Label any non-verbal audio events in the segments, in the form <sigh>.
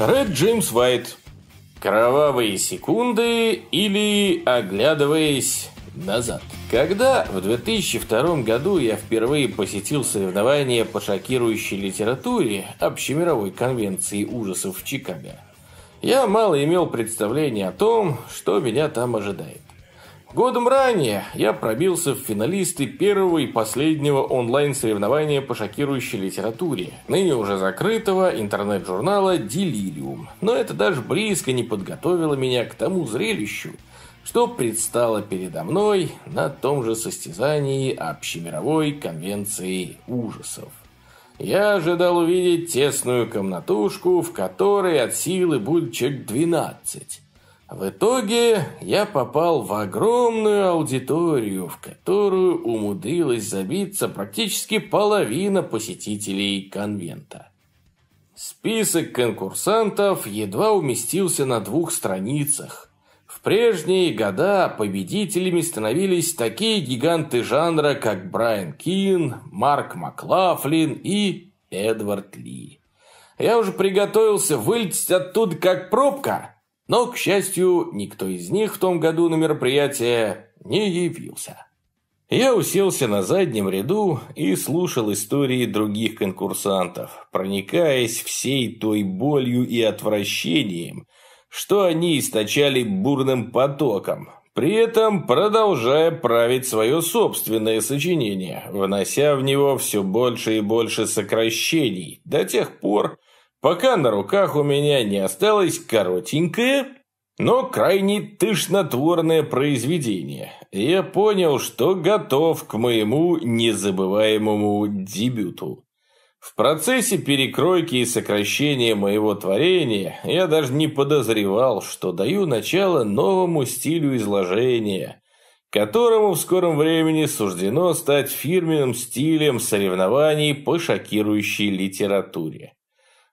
Ред Джеймс Уайт. Кровавые секунды или оглядываясь назад. Когда в 2002 году я впервые посетил соревнования по шокирующей литературе Общемировой конвенции ужасов в Чикаго, я мало имел представления о том, что меня там ожидает. Годом ранее я пробился в финалисты первого и последнего онлайн-соревнования по шокирующей литературе, ныне уже закрытого интернет-журнала «Делириум». Но это даже близко не подготовило меня к тому зрелищу, что предстало передо мной на том же состязании Общемировой конвенции ужасов. Я ожидал увидеть тесную комнатушку, в которой от силы будет человек 12. В итоге я попал в огромную аудиторию, в которую умудрилась забиться практически половина посетителей конвента. Список конкурсантов едва уместился на двух страницах, в прежние года победителями становились такие гиганты жанра, как Брайан Кин, Марк Маклафлин и Эдвард Ли. Я уже приготовился вылететь оттуда как пробка, но, к счастью, никто из них в том году на мероприятие не явился. Я уселся на заднем ряду и слушал истории других конкурсантов, проникаясь всей той болью и отвращением – что они источали бурным потоком, при этом продолжая править свое собственное сочинение, внося в него все больше и больше сокращений, до тех пор, пока на руках у меня не осталось коротенькое, но крайне тышнотворное произведение. Я понял, что готов к моему незабываемому дебюту. В процессе перекройки и сокращения моего творения я даже не подозревал, что даю начало новому стилю изложения, которому в скором времени суждено стать фирменным стилем соревнований по шокирующей литературе.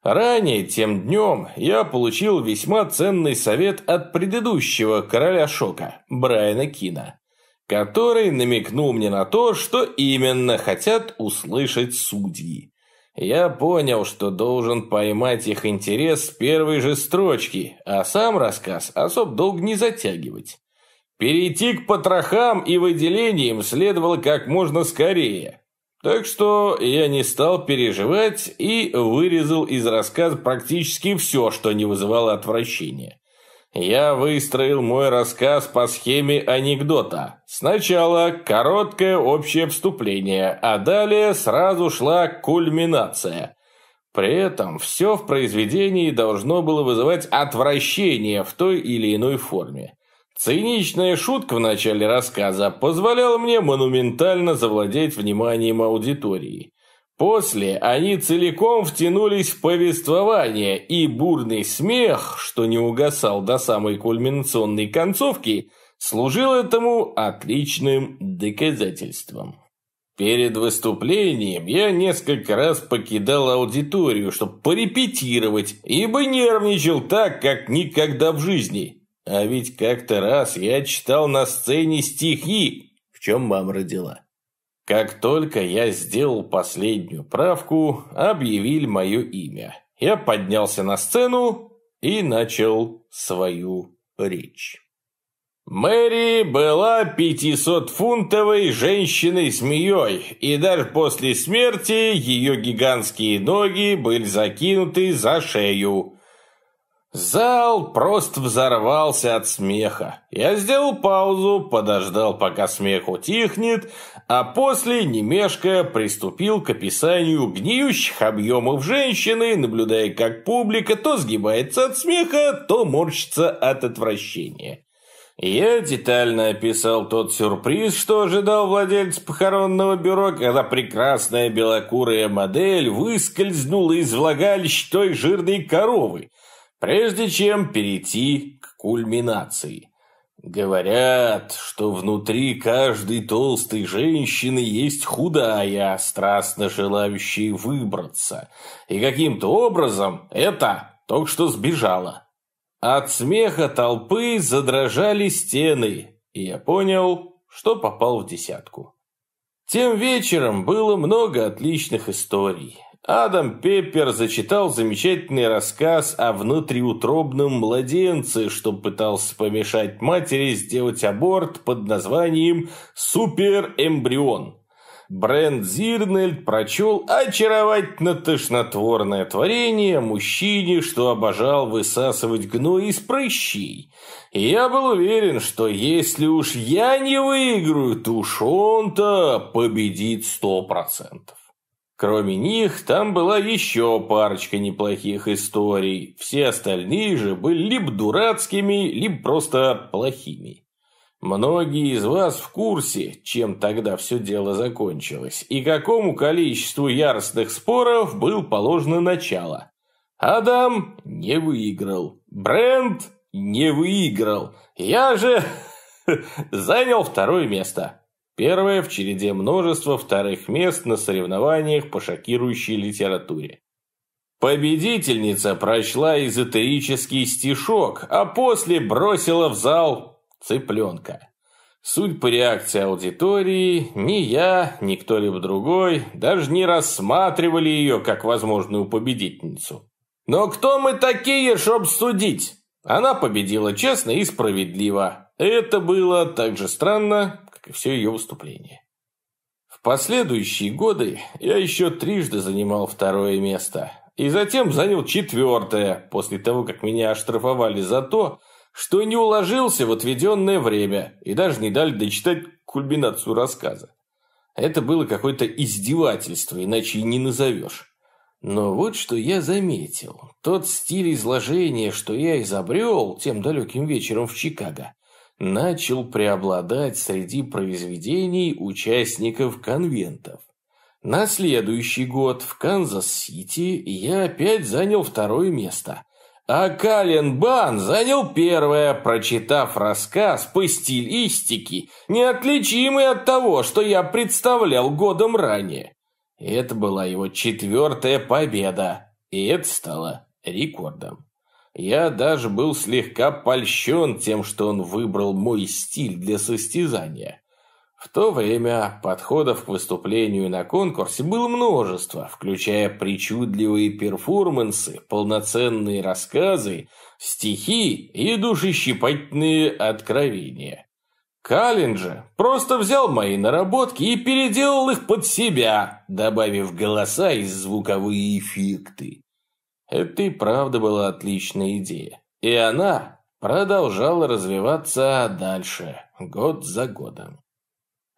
Ранее, тем днем, я получил весьма ценный совет от предыдущего короля шока, Брайана Кина, который намекнул мне на то, что именно хотят услышать судьи. Я понял, что должен поймать их интерес с первой же строчки, а сам рассказ особ долго не затягивать. Перейти к потрохам и выделениям следовало как можно скорее. Так что я не стал переживать и вырезал из рассказа практически все, что не вызывало отвращения. Я выстроил мой рассказ по схеме анекдота. Сначала короткое общее вступление, а далее сразу шла кульминация. При этом все в произведении должно было вызывать отвращение в той или иной форме. Циничная шутка в начале рассказа позволяла мне монументально завладеть вниманием аудитории. После они целиком втянулись в повествование, и бурный смех, что не угасал до самой кульминационной концовки, служил этому отличным доказательством. Перед выступлением я несколько раз покидал аудиторию, чтобы порепетировать, ибо нервничал так, как никогда в жизни. А ведь как-то раз я читал на сцене стихи, в чем мама родила. Как только я сделал последнюю правку, объявили мое имя. Я поднялся на сцену и начал свою речь. Мэри была 500-фунтовой женщиной-змеей, и даже после смерти ее гигантские ноги были закинуты за шею. Зал просто взорвался от смеха. Я сделал паузу, подождал, пока смех утихнет, а после, не мешкая, приступил к описанию гниющих объемов женщины, наблюдая, как публика то сгибается от смеха, то морщится от отвращения. Я детально описал тот сюрприз, что ожидал владелец похоронного бюро, когда прекрасная белокурая модель выскользнула из влагалища той жирной коровы, прежде чем перейти к кульминации. Говорят, что внутри каждой толстой женщины есть худая, страстно желающая выбраться. И каким-то образом это только что сбежала. От смеха толпы задрожали стены, и я понял, что попал в десятку. Тем вечером было много отличных историй. Адам Пеппер зачитал замечательный рассказ о внутриутробном младенце, что пытался помешать матери сделать аборт под названием «Суперэмбрион». Брент Зирнельд прочел очаровательно-тошнотворное творение о мужчине, что обожал высасывать гной из прыщей. И я был уверен, что если уж я не выиграю, то уж он-то победит сто процентов. Кроме них, там была еще парочка неплохих историй. Все остальные же были либо дурацкими, либо просто плохими. Многие из вас в курсе, чем тогда все дело закончилось, и какому количеству яростных споров был положено начало. Адам не выиграл. Брент не выиграл. Я же <laughs> занял второе место. Первое в череде множества вторых мест на соревнованиях по шокирующей литературе. Победительница прочла эзотерический стишок, а после бросила в зал цыпленка. Суть по реакции аудитории, ни я, ни кто-либо другой даже не рассматривали ее как возможную победительницу. Но кто мы такие, чтоб судить? Она победила честно и справедливо. Это было так же странно, все ее выступление. В последующие годы я еще трижды занимал второе место. И затем занял четвертое, после того, как меня оштрафовали за то, что не уложился в отведенное время и даже не дали дочитать кульминацию рассказа. Это было какое-то издевательство, иначе и не назовешь. Но вот что я заметил. Тот стиль изложения, что я изобрел тем далеким вечером в Чикаго, начал преобладать среди произведений участников конвентов. На следующий год в Канзас-Сити я опять занял второе место – а Кален Бан занял первое, прочитав рассказ по стилистике, неотличимый от того, что я представлял годом ранее. Это была его четвертая победа, и это стало рекордом. Я даже был слегка польщен тем, что он выбрал мой стиль для состязания. В то время подходов к выступлению на конкурсе было множество, включая причудливые перформансы, полноценные рассказы, стихи и душещипательные откровения. Каллен же просто взял мои наработки и переделал их под себя, добавив голоса и звуковые эффекты. Это и правда была отличная идея. И она продолжала развиваться дальше, год за годом.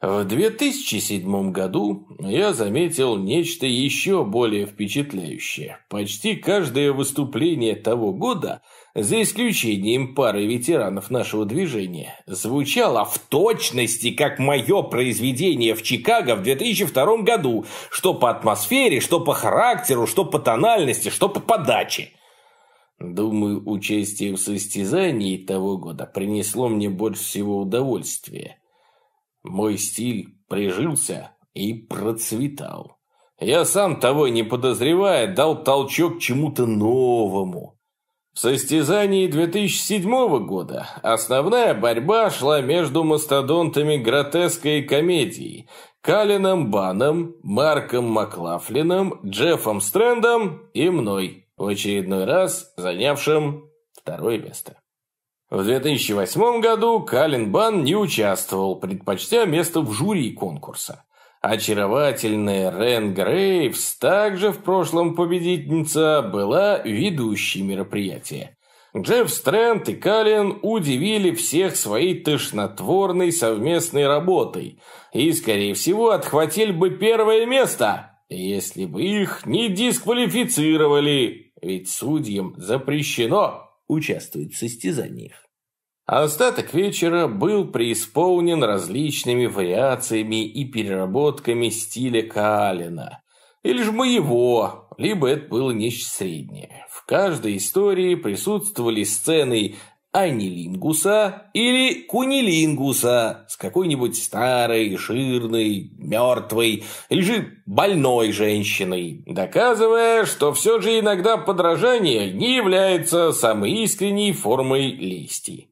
В 2007 году я заметил нечто еще более впечатляющее. Почти каждое выступление того года, за исключением пары ветеранов нашего движения, звучало в точности, как мое произведение в Чикаго в 2002 году, что по атмосфере, что по характеру, что по тональности, что по подаче. Думаю, участие в состязании того года принесло мне больше всего удовольствия. Мой стиль прижился и процветал. Я сам того не подозревая дал толчок чему-то новому. В состязании 2007 года основная борьба шла между мастодонтами гротеской комедии Калином Баном, Марком Маклафлином, Джеффом Стрэндом и мной, в очередной раз занявшим второе место. В 2008 году Калин Бан не участвовал, предпочтя место в жюри конкурса. Очаровательная Рен Грейвс, также в прошлом победительница, была ведущей мероприятия. Джефф Стрэнд и Каллен удивили всех своей тошнотворной совместной работой и, скорее всего, отхватили бы первое место, если бы их не дисквалифицировали, ведь судьям запрещено участвовать в состязаниях. Остаток вечера был преисполнен различными вариациями и переработками стиля Калина. Или же моего, либо это было нечто среднее. В каждой истории присутствовали сцены анилингуса или кунилингуса с какой-нибудь старой, жирной, мертвой или же больной женщиной, доказывая, что все же иногда подражание не является самой искренней формой лести.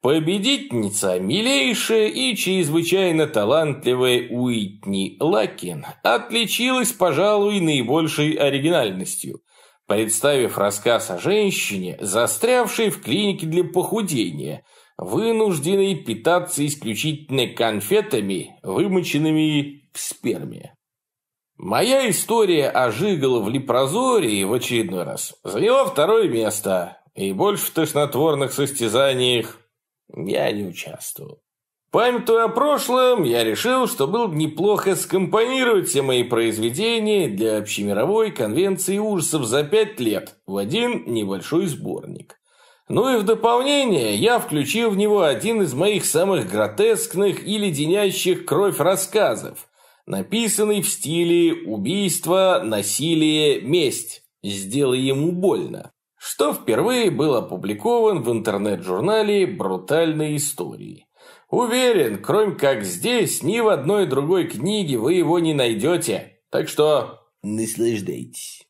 Победительница, милейшая и чрезвычайно талантливая Уитни Лакин, отличилась, пожалуй, наибольшей оригинальностью, представив рассказ о женщине, застрявшей в клинике для похудения, вынужденной питаться исключительно конфетами, вымоченными в сперме. Моя история о Жиголо в Лепрозории в очередной раз заняла второе место, и больше в тошнотворных состязаниях я не участвовал. Памятуя о прошлом, я решил, что было бы неплохо скомпонировать все мои произведения для общемировой конвенции ужасов за пять лет в один небольшой сборник. Ну и в дополнение я включил в него один из моих самых гротескных и леденящих кровь рассказов, написанный в стиле «убийство, насилие, месть». Сделай ему больно что впервые был опубликован в интернет-журнале «Брутальные истории». Уверен, кроме как здесь, ни в одной другой книге вы его не найдете. Так что наслаждайтесь.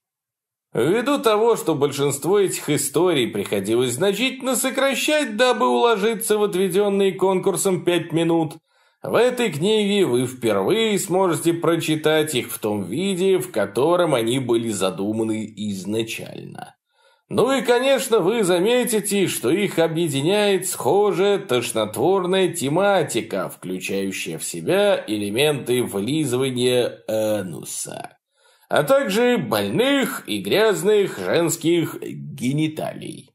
Ввиду того, что большинство этих историй приходилось значительно сокращать, дабы уложиться в отведенные конкурсом пять минут, в этой книге вы впервые сможете прочитать их в том виде, в котором они были задуманы изначально. Ну и, конечно, вы заметите, что их объединяет схожая тошнотворная тематика, включающая в себя элементы вылизывания ануса, а также больных и грязных женских гениталий.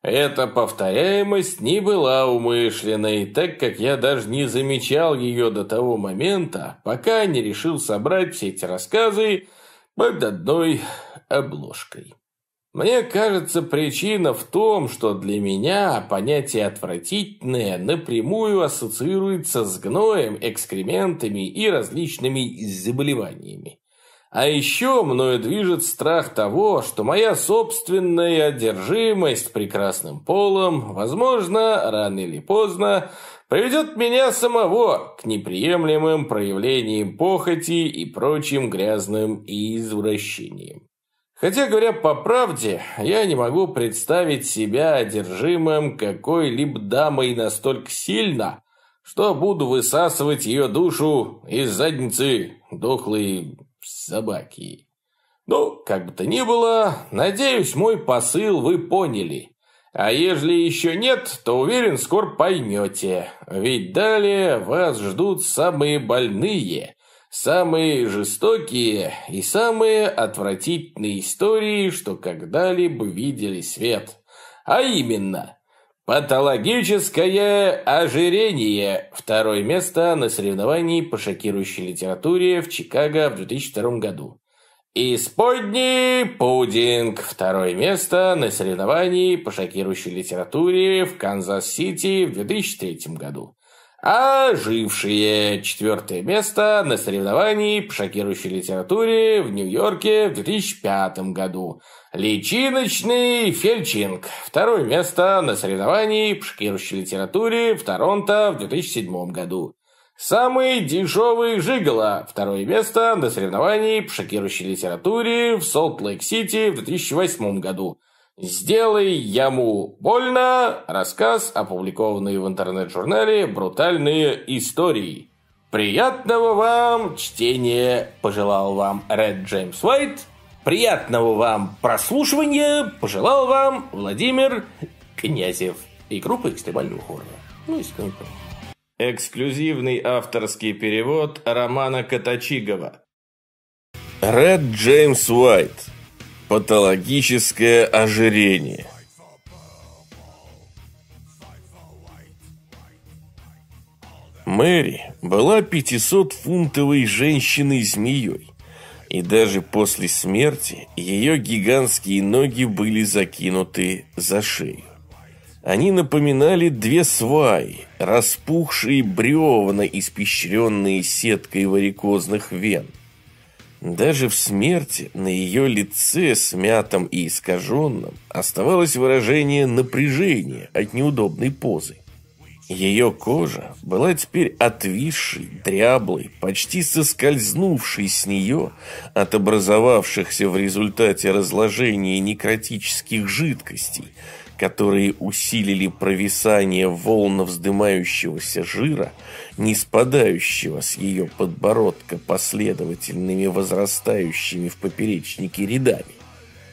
Эта повторяемость не была умышленной, так как я даже не замечал ее до того момента, пока не решил собрать все эти рассказы под одной обложкой. Мне кажется, причина в том, что для меня понятие «отвратительное» напрямую ассоциируется с гноем, экскрементами и различными заболеваниями. А еще мною движет страх того, что моя собственная одержимость прекрасным полом, возможно, рано или поздно, приведет меня самого к неприемлемым проявлениям похоти и прочим грязным извращениям. Хотя, говоря по правде, я не могу представить себя одержимым какой-либо дамой настолько сильно, что буду высасывать ее душу из задницы дохлой собаки. Ну, как бы то ни было, надеюсь, мой посыл вы поняли. А ежели еще нет, то уверен, скоро поймете. Ведь далее вас ждут самые больные, Самые жестокие и самые отвратительные истории, что когда-либо видели свет. А именно, патологическое ожирение. Второе место на соревновании по шокирующей литературе в Чикаго в 2002 году. Исподний пудинг. Второе место на соревновании по шокирующей литературе в Канзас-Сити в 2003 году ожившие четвертое место на соревновании по шокирующей литературе в Нью-Йорке в 2005 году. Личиночный фельчинг. Второе место на соревновании по шокирующей литературе в Торонто в 2007 году. Самый дешевый жигало. Второе место на соревновании по шокирующей литературе в Солт-Лейк-Сити в 2008 году. «Сделай яму больно» – рассказ, опубликованный в интернет-журнале «Брутальные истории». Приятного вам чтения, пожелал вам Ред Джеймс Уайт. Приятного вам прослушивания, пожелал вам Владимир Князев и группа экстремального хоррора. Ну, если Эксклюзивный авторский перевод романа Катачигова. Ред Джеймс Уайт Патологическое ожирение. Мэри была 500-фунтовой женщиной-змеей, и даже после смерти ее гигантские ноги были закинуты за шею. Они напоминали две сваи, распухшие бревна, испещренные сеткой варикозных вен – даже в смерти на ее лице, смятом и искаженном, оставалось выражение напряжения от неудобной позы. Ее кожа была теперь отвисшей, дряблой, почти соскользнувшей с нее от образовавшихся в результате разложения некротических жидкостей, которые усилили провисание волн вздымающегося жира, не спадающего с ее подбородка последовательными возрастающими в поперечнике рядами.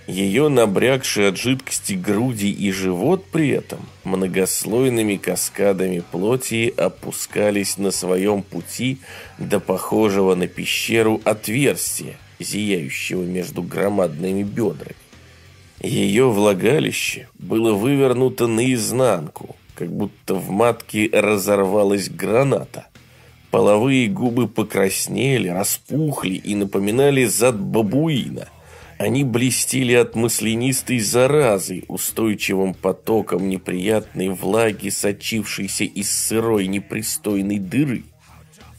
Ее набрякшие от жидкости груди и живот при этом многослойными каскадами плоти опускались на своем пути до похожего на пещеру отверстия, зияющего между громадными бедрами. Ее влагалище было вывернуто наизнанку, как будто в матке разорвалась граната. Половые губы покраснели, распухли и напоминали зад бабуина. Они блестели от маслянистой заразы, устойчивым потоком неприятной влаги, сочившейся из сырой непристойной дыры.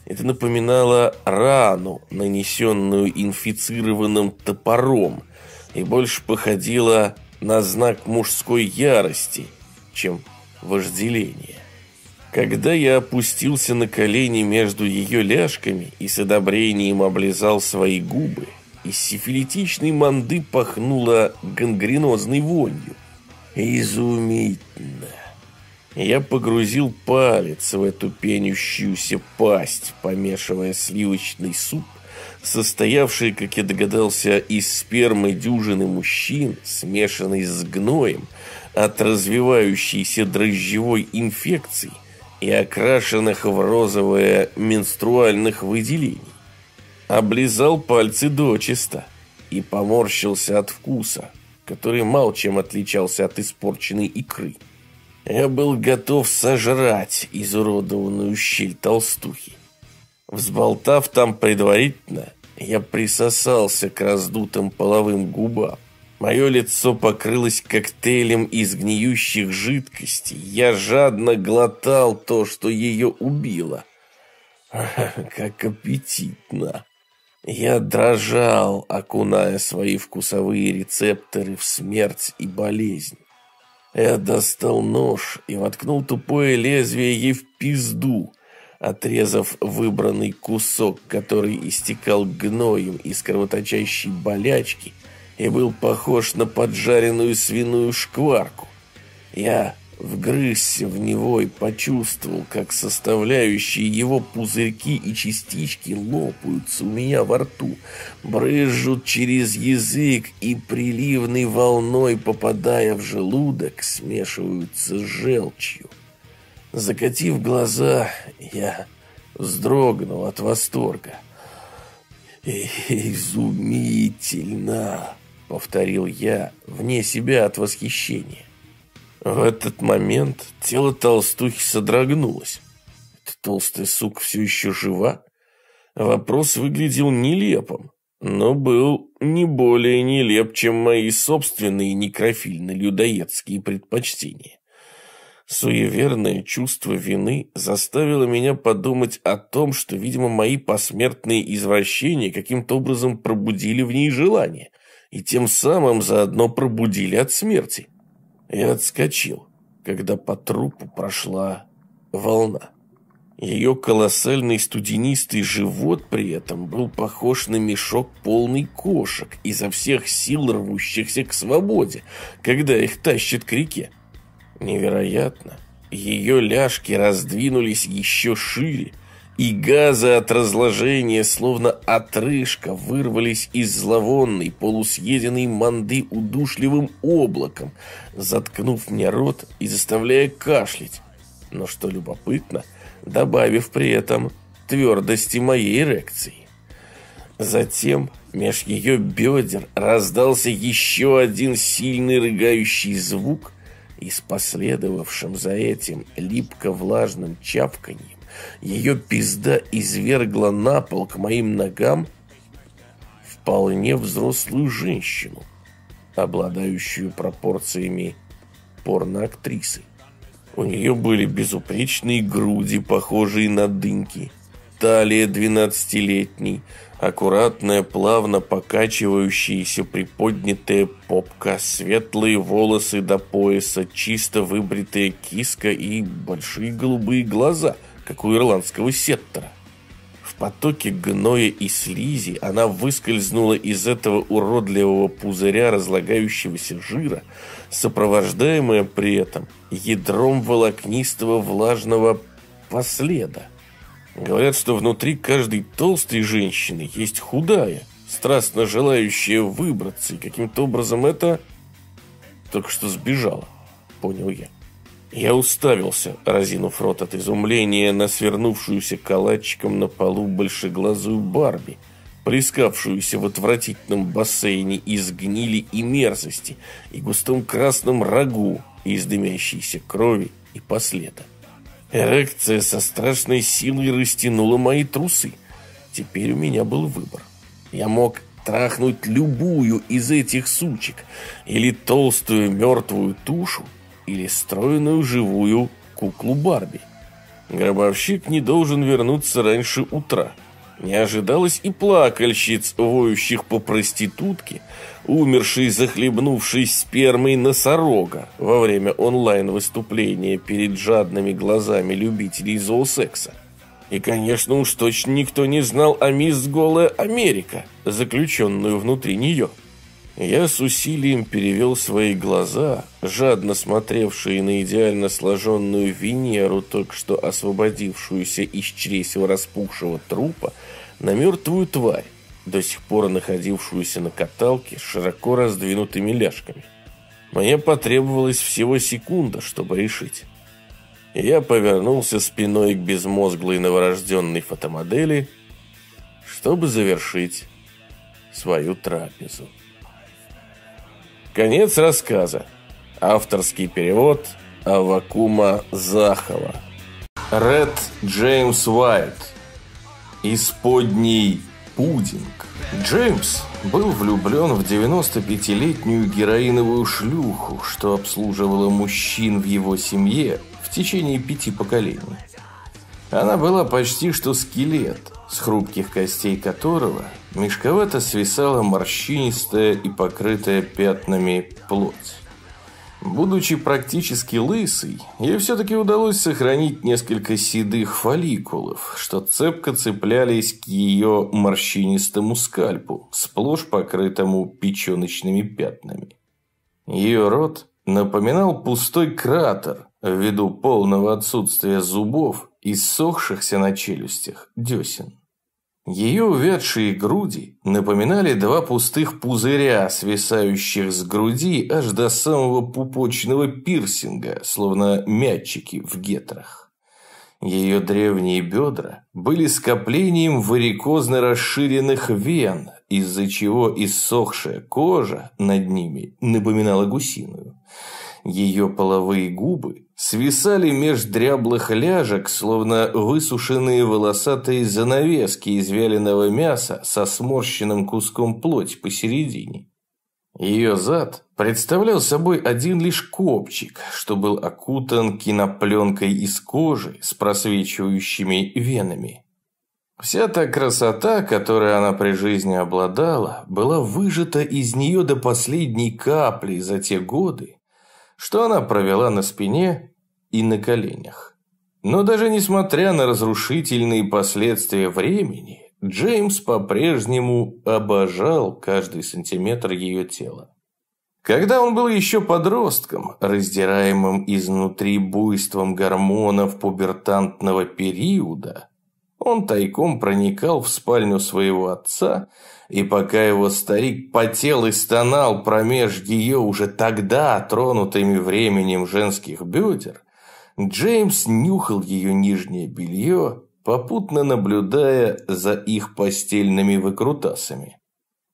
Это напоминало рану, нанесенную инфицированным топором – и больше походила на знак мужской ярости, чем вожделения. Когда я опустился на колени между ее ляжками и с одобрением облизал свои губы, из сифилитичной манды пахнуло гангренозной вонью. Изумительно! Я погрузил палец в эту пенящуюся пасть, помешивая сливочный суп состоявший, как я догадался, из спермы дюжины мужчин, смешанной с гноем от развивающейся дрожжевой инфекции и окрашенных в розовое менструальных выделений. Облизал пальцы дочисто и поморщился от вкуса, который мало чем отличался от испорченной икры. Я был готов сожрать изуродованную щель толстухи. Взболтав там предварительно, я присосался к раздутым половым губам. Мое лицо покрылось коктейлем из гниющих жидкостей. Я жадно глотал то, что ее убило. <laughs> Как аппетитно! Я дрожал, окуная свои вкусовые рецепторы в смерть и болезнь. Я достал нож и воткнул тупое лезвие ей в пизду — отрезав выбранный кусок, который истекал гноем из кровоточащей болячки и был похож на поджаренную свиную шкварку. Я вгрызся в него и почувствовал, как составляющие его пузырьки и частички лопаются у меня во рту, брызжут через язык и приливной волной, попадая в желудок, смешиваются с желчью. Закатив глаза, я вздрогнул от восторга. «Изумительно!» — повторил я, вне себя от восхищения. В этот момент тело толстухи содрогнулось. Эта толстая сука все еще жива? Вопрос выглядел нелепым, но был не более нелеп, чем мои собственные некрофильно-людоедские предпочтения. Суеверное чувство вины заставило меня подумать о том, что, видимо, мои посмертные извращения каким-то образом пробудили в ней желание и тем самым заодно пробудили от смерти. Я отскочил, когда по трупу прошла волна. Ее колоссальный студенистый живот при этом был похож на мешок полный кошек, изо всех сил рвущихся к свободе, когда их тащат к реке. Невероятно. Ее ляжки раздвинулись еще шире, и газы от разложения, словно отрыжка, вырвались из зловонной, полусъеденной манды удушливым облаком, заткнув мне рот и заставляя кашлять. Но что любопытно, добавив при этом твердости моей эрекции. Затем меж ее бедер раздался еще один сильный рыгающий звук, и с последовавшим за этим липко-влажным чавканьем ее пизда извергла на пол к моим ногам вполне взрослую женщину, обладающую пропорциями порноактрисы. У нее были безупречные груди, похожие на дынки, талия двенадцатилетней, Аккуратная, плавно покачивающаяся приподнятая попка, светлые волосы до пояса, чисто выбритая киска и большие голубые глаза, как у ирландского сеттера. В потоке гноя и слизи она выскользнула из этого уродливого пузыря разлагающегося жира, сопровождаемая при этом ядром волокнистого влажного последа. Говорят, что внутри каждой толстой женщины есть худая, страстно желающая выбраться, и каким-то образом это только что сбежала, понял я. Я уставился, разинув рот от изумления, на свернувшуюся калачиком на полу большеглазую Барби, плескавшуюся в отвратительном бассейне из гнили и мерзости и густом красном рагу из дымящейся крови и последа. Эрекция со страшной силой растянула мои трусы. Теперь у меня был выбор. Я мог трахнуть любую из этих сучек, или толстую мертвую тушу, или стройную живую куклу Барби. Гробовщик не должен вернуться раньше утра. Не ожидалось и плакальщиц, воющих по проститутке, умершей, захлебнувшись спермой носорога во время онлайн-выступления перед жадными глазами любителей зоосекса. И, конечно, уж точно никто не знал о мисс Голая Америка, заключенную внутри нее. Я с усилием перевел свои глаза, жадно смотревшие на идеально сложенную Венеру, только что освободившуюся из чресел распухшего трупа, на мертвую тварь, до сих пор находившуюся на каталке с широко раздвинутыми ляжками. Мне потребовалось всего секунда, чтобы решить. Я повернулся спиной к безмозглой новорожденной фотомодели, чтобы завершить свою трапезу. Конец рассказа. Авторский перевод Авакума Захова. Ред Джеймс Уайт. Исподний пудинг. Джеймс был влюблен в 95-летнюю героиновую шлюху, что обслуживала мужчин в его семье в течение пяти поколений. Она была почти что скелет, с хрупких костей которого мешковато свисала морщинистая и покрытая пятнами плоть. Будучи практически лысой, ей все-таки удалось сохранить несколько седых фолликулов, что цепко цеплялись к ее морщинистому скальпу, сплошь покрытому печеночными пятнами. Ее рот напоминал пустой кратер ввиду полного отсутствия зубов и ссохшихся на челюстях десен. Ее увядшие груди напоминали два пустых пузыря, свисающих с груди аж до самого пупочного пирсинга, словно мячики в гетрах. Ее древние бедра были скоплением варикозно расширенных вен, из-за чего иссохшая кожа над ними напоминала гусиную. Ее половые губы свисали меж дряблых ляжек, словно высушенные волосатые занавески из вяленого мяса со сморщенным куском плоти посередине. Ее зад представлял собой один лишь копчик, что был окутан кинопленкой из кожи с просвечивающими венами. Вся та красота, которой она при жизни обладала, была выжата из нее до последней капли за те годы, что она провела на спине и на коленях. Но даже несмотря на разрушительные последствия времени, Джеймс по-прежнему обожал каждый сантиметр ее тела. Когда он был еще подростком, раздираемым изнутри буйством гормонов пубертантного периода, он тайком проникал в спальню своего отца и пока его старик потел и стонал промеж ее уже тогда тронутыми временем женских бедер, Джеймс нюхал ее нижнее белье, попутно наблюдая за их постельными выкрутасами.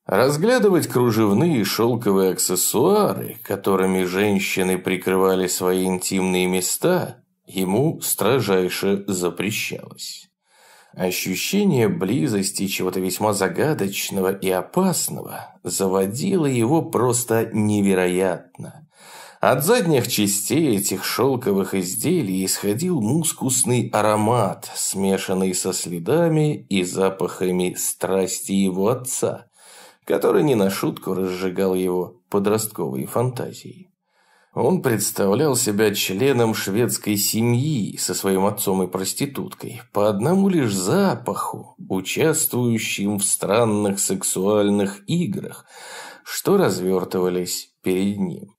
Разглядывать кружевные шелковые аксессуары, которыми женщины прикрывали свои интимные места, ему строжайше запрещалось. Ощущение близости чего-то весьма загадочного и опасного заводило его просто невероятно. От задних частей этих шелковых изделий исходил мускусный аромат, смешанный со следами и запахами страсти его отца, который не на шутку разжигал его подростковые фантазии. Он представлял себя членом шведской семьи со своим отцом и проституткой, по одному лишь запаху, участвующим в странных сексуальных играх, что развертывались перед ним.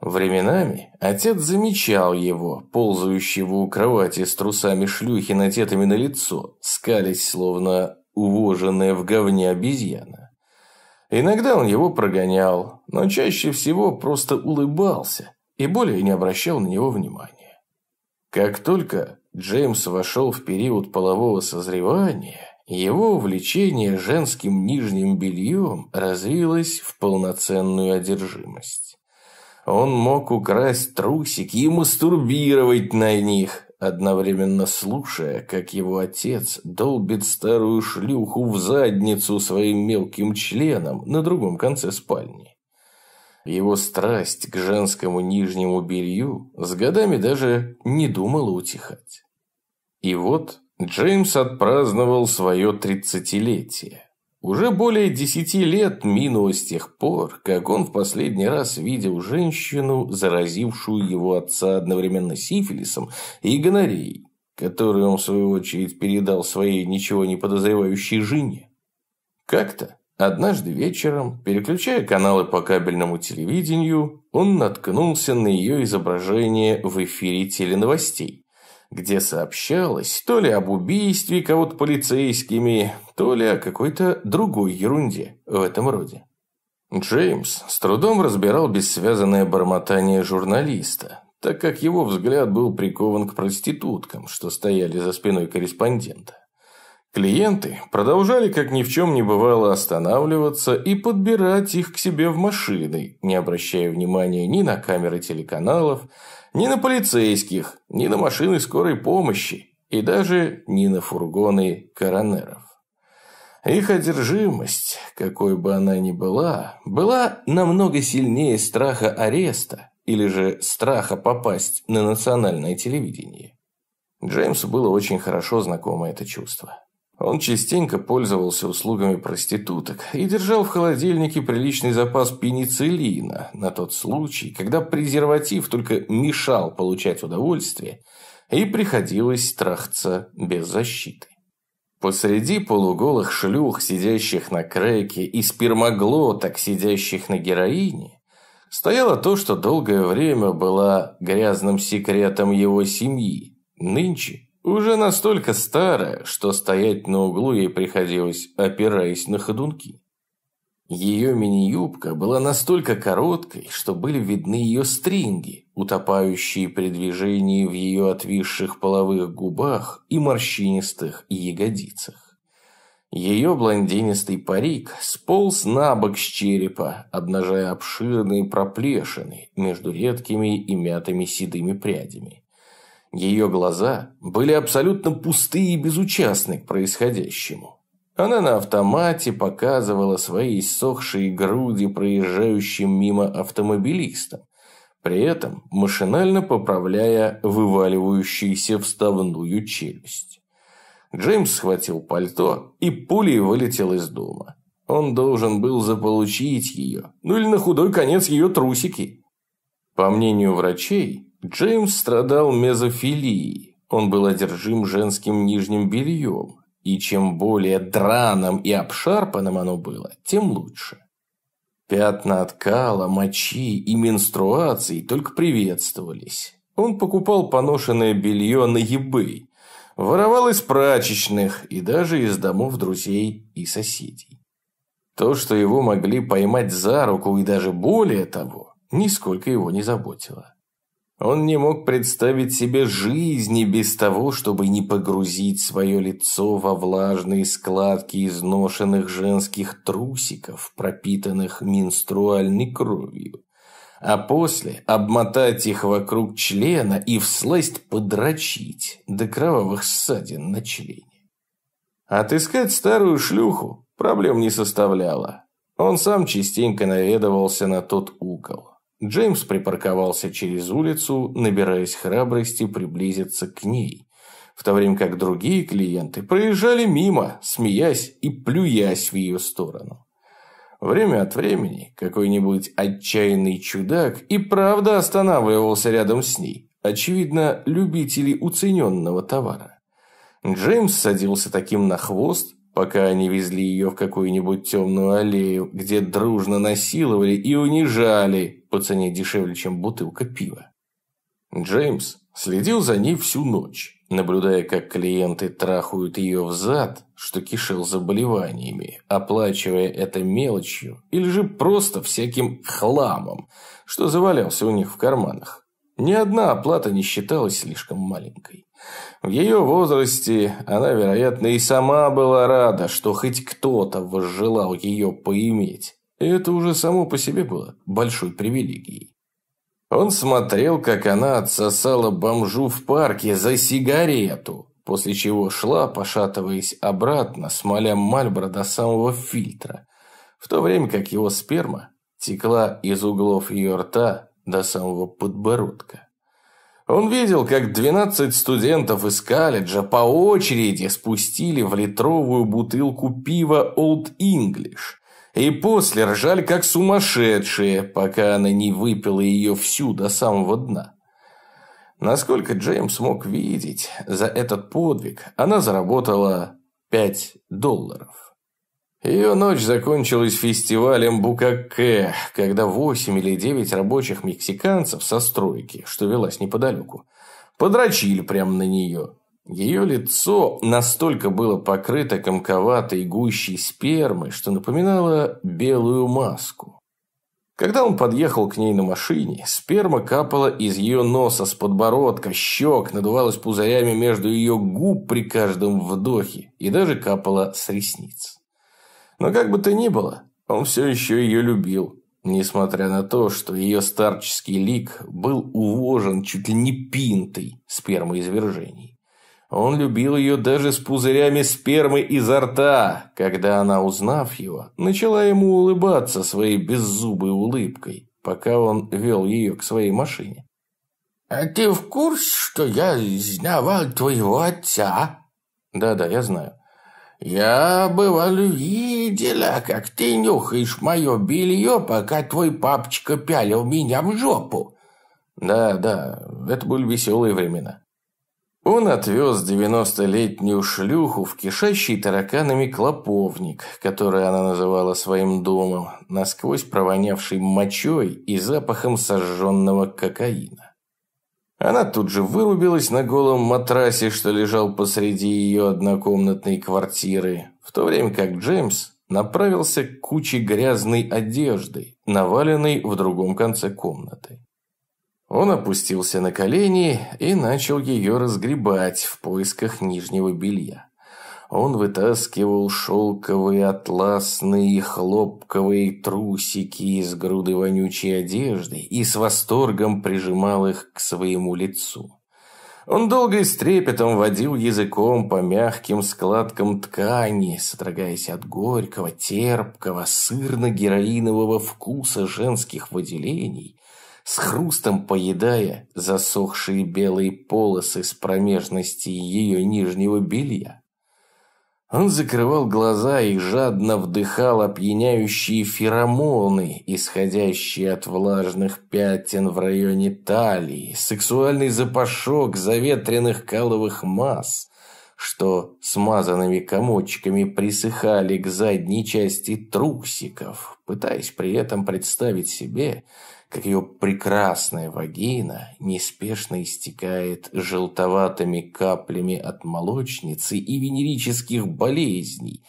Временами отец замечал его, ползающего у кровати с трусами шлюхи, надетыми на лицо, скались, словно увоженная в говне обезьяна. Иногда он его прогонял, но чаще всего просто улыбался и более не обращал на него внимания. Как только Джеймс вошел в период полового созревания, его увлечение женским нижним бельем развилось в полноценную одержимость. Он мог украсть трусики и мастурбировать на них, одновременно слушая, как его отец долбит старую шлюху в задницу своим мелким членом на другом конце спальни. Его страсть к женскому нижнему белью с годами даже не думала утихать. И вот Джеймс отпраздновал свое тридцатилетие. Уже более десяти лет минуло с тех пор, как он в последний раз видел женщину, заразившую его отца одновременно сифилисом и гонореей, которую он, в свою очередь, передал своей ничего не подозревающей жене. Как-то, однажды вечером, переключая каналы по кабельному телевидению, он наткнулся на ее изображение в эфире теленовостей где сообщалось то ли об убийстве кого-то полицейскими, то ли о какой-то другой ерунде в этом роде. Джеймс с трудом разбирал бессвязанное бормотание журналиста, так как его взгляд был прикован к проституткам, что стояли за спиной корреспондента. Клиенты продолжали, как ни в чем не бывало, останавливаться и подбирать их к себе в машины, не обращая внимания ни на камеры телеканалов, ни на полицейских, ни на машины скорой помощи и даже ни на фургоны коронеров. Их одержимость, какой бы она ни была, была намного сильнее страха ареста или же страха попасть на национальное телевидение. Джеймсу было очень хорошо знакомо это чувство. Он частенько пользовался услугами проституток и держал в холодильнике приличный запас пенициллина на тот случай, когда презерватив только мешал получать удовольствие и приходилось трахаться без защиты. Посреди полуголых шлюх, сидящих на креке, и спермоглоток, сидящих на героине, стояло то, что долгое время было грязным секретом его семьи. Нынче уже настолько старая, что стоять на углу ей приходилось, опираясь на ходунки. Ее мини-юбка была настолько короткой, что были видны ее стринги, утопающие при движении в ее отвисших половых губах и морщинистых ягодицах. Ее блондинистый парик сполз на бок с черепа, обнажая обширные проплешины между редкими и мятыми седыми прядями. Ее глаза были абсолютно пустые и безучастны к происходящему. Она на автомате показывала свои иссохшие груди проезжающим мимо автомобилистам, при этом машинально поправляя вываливающуюся вставную челюсть. Джеймс схватил пальто и пулей вылетел из дома. Он должен был заполучить ее, ну или на худой конец ее трусики. По мнению врачей, Джеймс страдал мезофилией. Он был одержим женским нижним бельем. И чем более драным и обшарпанным оно было, тем лучше. Пятна от кала, мочи и менструаций только приветствовались. Он покупал поношенное белье на eBay, воровал из прачечных и даже из домов друзей и соседей. То, что его могли поймать за руку и даже более того, нисколько его не заботило. Он не мог представить себе жизни без того, чтобы не погрузить свое лицо во влажные складки изношенных женских трусиков, пропитанных менструальной кровью, а после обмотать их вокруг члена и всласть подрочить до кровавых ссадин на члене. Отыскать старую шлюху проблем не составляло. Он сам частенько наведывался на тот угол. Джеймс припарковался через улицу, набираясь храбрости приблизиться к ней, в то время как другие клиенты проезжали мимо, смеясь и плюясь в ее сторону. Время от времени какой-нибудь отчаянный чудак и правда останавливался рядом с ней, очевидно, любители уцененного товара. Джеймс садился таким на хвост, пока они везли ее в какую-нибудь темную аллею, где дружно насиловали и унижали по цене дешевле, чем бутылка пива. Джеймс следил за ней всю ночь, наблюдая, как клиенты трахают ее в зад, что кишел заболеваниями, оплачивая это мелочью или же просто всяким хламом, что завалялся у них в карманах. Ни одна оплата не считалась слишком маленькой. В ее возрасте она, вероятно, и сама была рада, что хоть кто-то возжелал ее поиметь. Это уже само по себе было большой привилегией. Он смотрел, как она отсосала бомжу в парке за сигарету, после чего шла, пошатываясь обратно, смоля Мальборо до самого фильтра, в то время как его сперма текла из углов ее рта до самого подбородка. Он видел, как 12 студентов из колледжа по очереди спустили в литровую бутылку пива Old English. И после ржали как сумасшедшие, пока она не выпила ее всю до самого дна. Насколько Джеймс мог видеть, за этот подвиг она заработала 5 долларов. Ее ночь закончилась фестивалем Букаке, когда восемь или девять рабочих мексиканцев со стройки, что велась неподалеку, подрочили прямо на нее. Ее лицо настолько было покрыто комковатой гущей спермой, что напоминало белую маску. Когда он подъехал к ней на машине, сперма капала из ее носа с подбородка, щек, надувалась пузырями между ее губ при каждом вдохе и даже капала с ресниц. Но как бы то ни было, он все еще ее любил, несмотря на то, что ее старческий лик был уложен чуть ли не пинтой спермоизвержений. Он любил ее даже с пузырями спермы изо рта, когда она, узнав его, начала ему улыбаться своей беззубой улыбкой, пока он вел ее к своей машине. «А ты в курсе, что я знавал твоего отца?» «Да-да, я знаю». «Я, бывало, видела, как ты нюхаешь мое белье, пока твой папочка пялил меня в жопу». «Да, да, это были веселые времена». Он отвез девяностолетнюю шлюху в кишащий тараканами клоповник, который она называла своим домом, насквозь провонявший мочой и запахом сожженного кокаина. Она тут же вырубилась на голом матрасе, что лежал посреди ее однокомнатной квартиры, в то время как Джеймс направился к куче грязной одежды, наваленной в другом конце комнаты. Он опустился на колени и начал ее разгребать в поисках нижнего белья. Он вытаскивал шелковые атласные хлопковые трусики из груды вонючей одежды и с восторгом прижимал их к своему лицу. Он долго и с трепетом водил языком по мягким складкам ткани, содрогаясь от горького, терпкого, сырно-героинового вкуса женских выделений, с хрустом поедая засохшие белые полосы с промежности ее нижнего белья. Он закрывал глаза и жадно вдыхал опьяняющие феромоны, исходящие от влажных пятен в районе талии, сексуальный запашок заветренных каловых масс, что смазанными комочками присыхали к задней части трусиков, пытаясь при этом представить себе, как ее прекрасная вагина неспешно истекает желтоватыми каплями от молочницы и венерических болезней,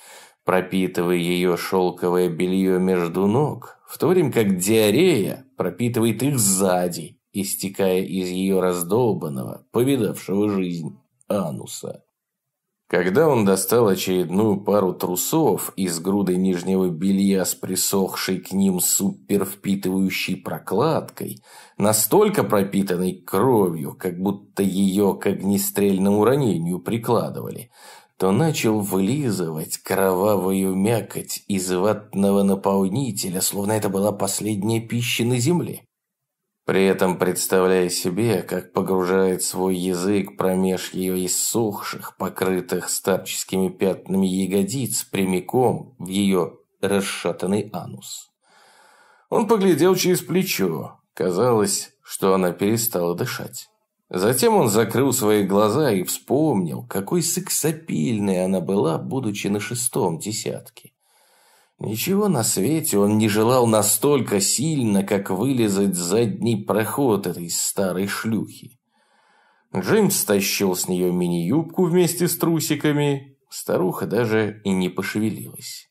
пропитывая ее шелковое белье между ног, в то время как диарея пропитывает их сзади, истекая из ее раздолбанного, повидавшего жизнь ануса. Когда он достал очередную пару трусов из груды нижнего белья с присохшей к ним супервпитывающей прокладкой, настолько пропитанной кровью, как будто ее к огнестрельному ранению прикладывали, то начал вылизывать кровавую мякоть из ватного наполнителя, словно это была последняя пища на земле. При этом представляя себе, как погружает свой язык промеж ее иссохших, покрытых старческими пятнами ягодиц, прямиком в ее расшатанный анус. Он поглядел через плечо. Казалось, что она перестала дышать. Затем он закрыл свои глаза и вспомнил, какой сексапильной она была, будучи на шестом десятке. Ничего на свете он не желал настолько сильно, как вылезать задний проход этой старой шлюхи. Джеймс стащил с нее мини-юбку вместе с трусиками. Старуха даже и не пошевелилась.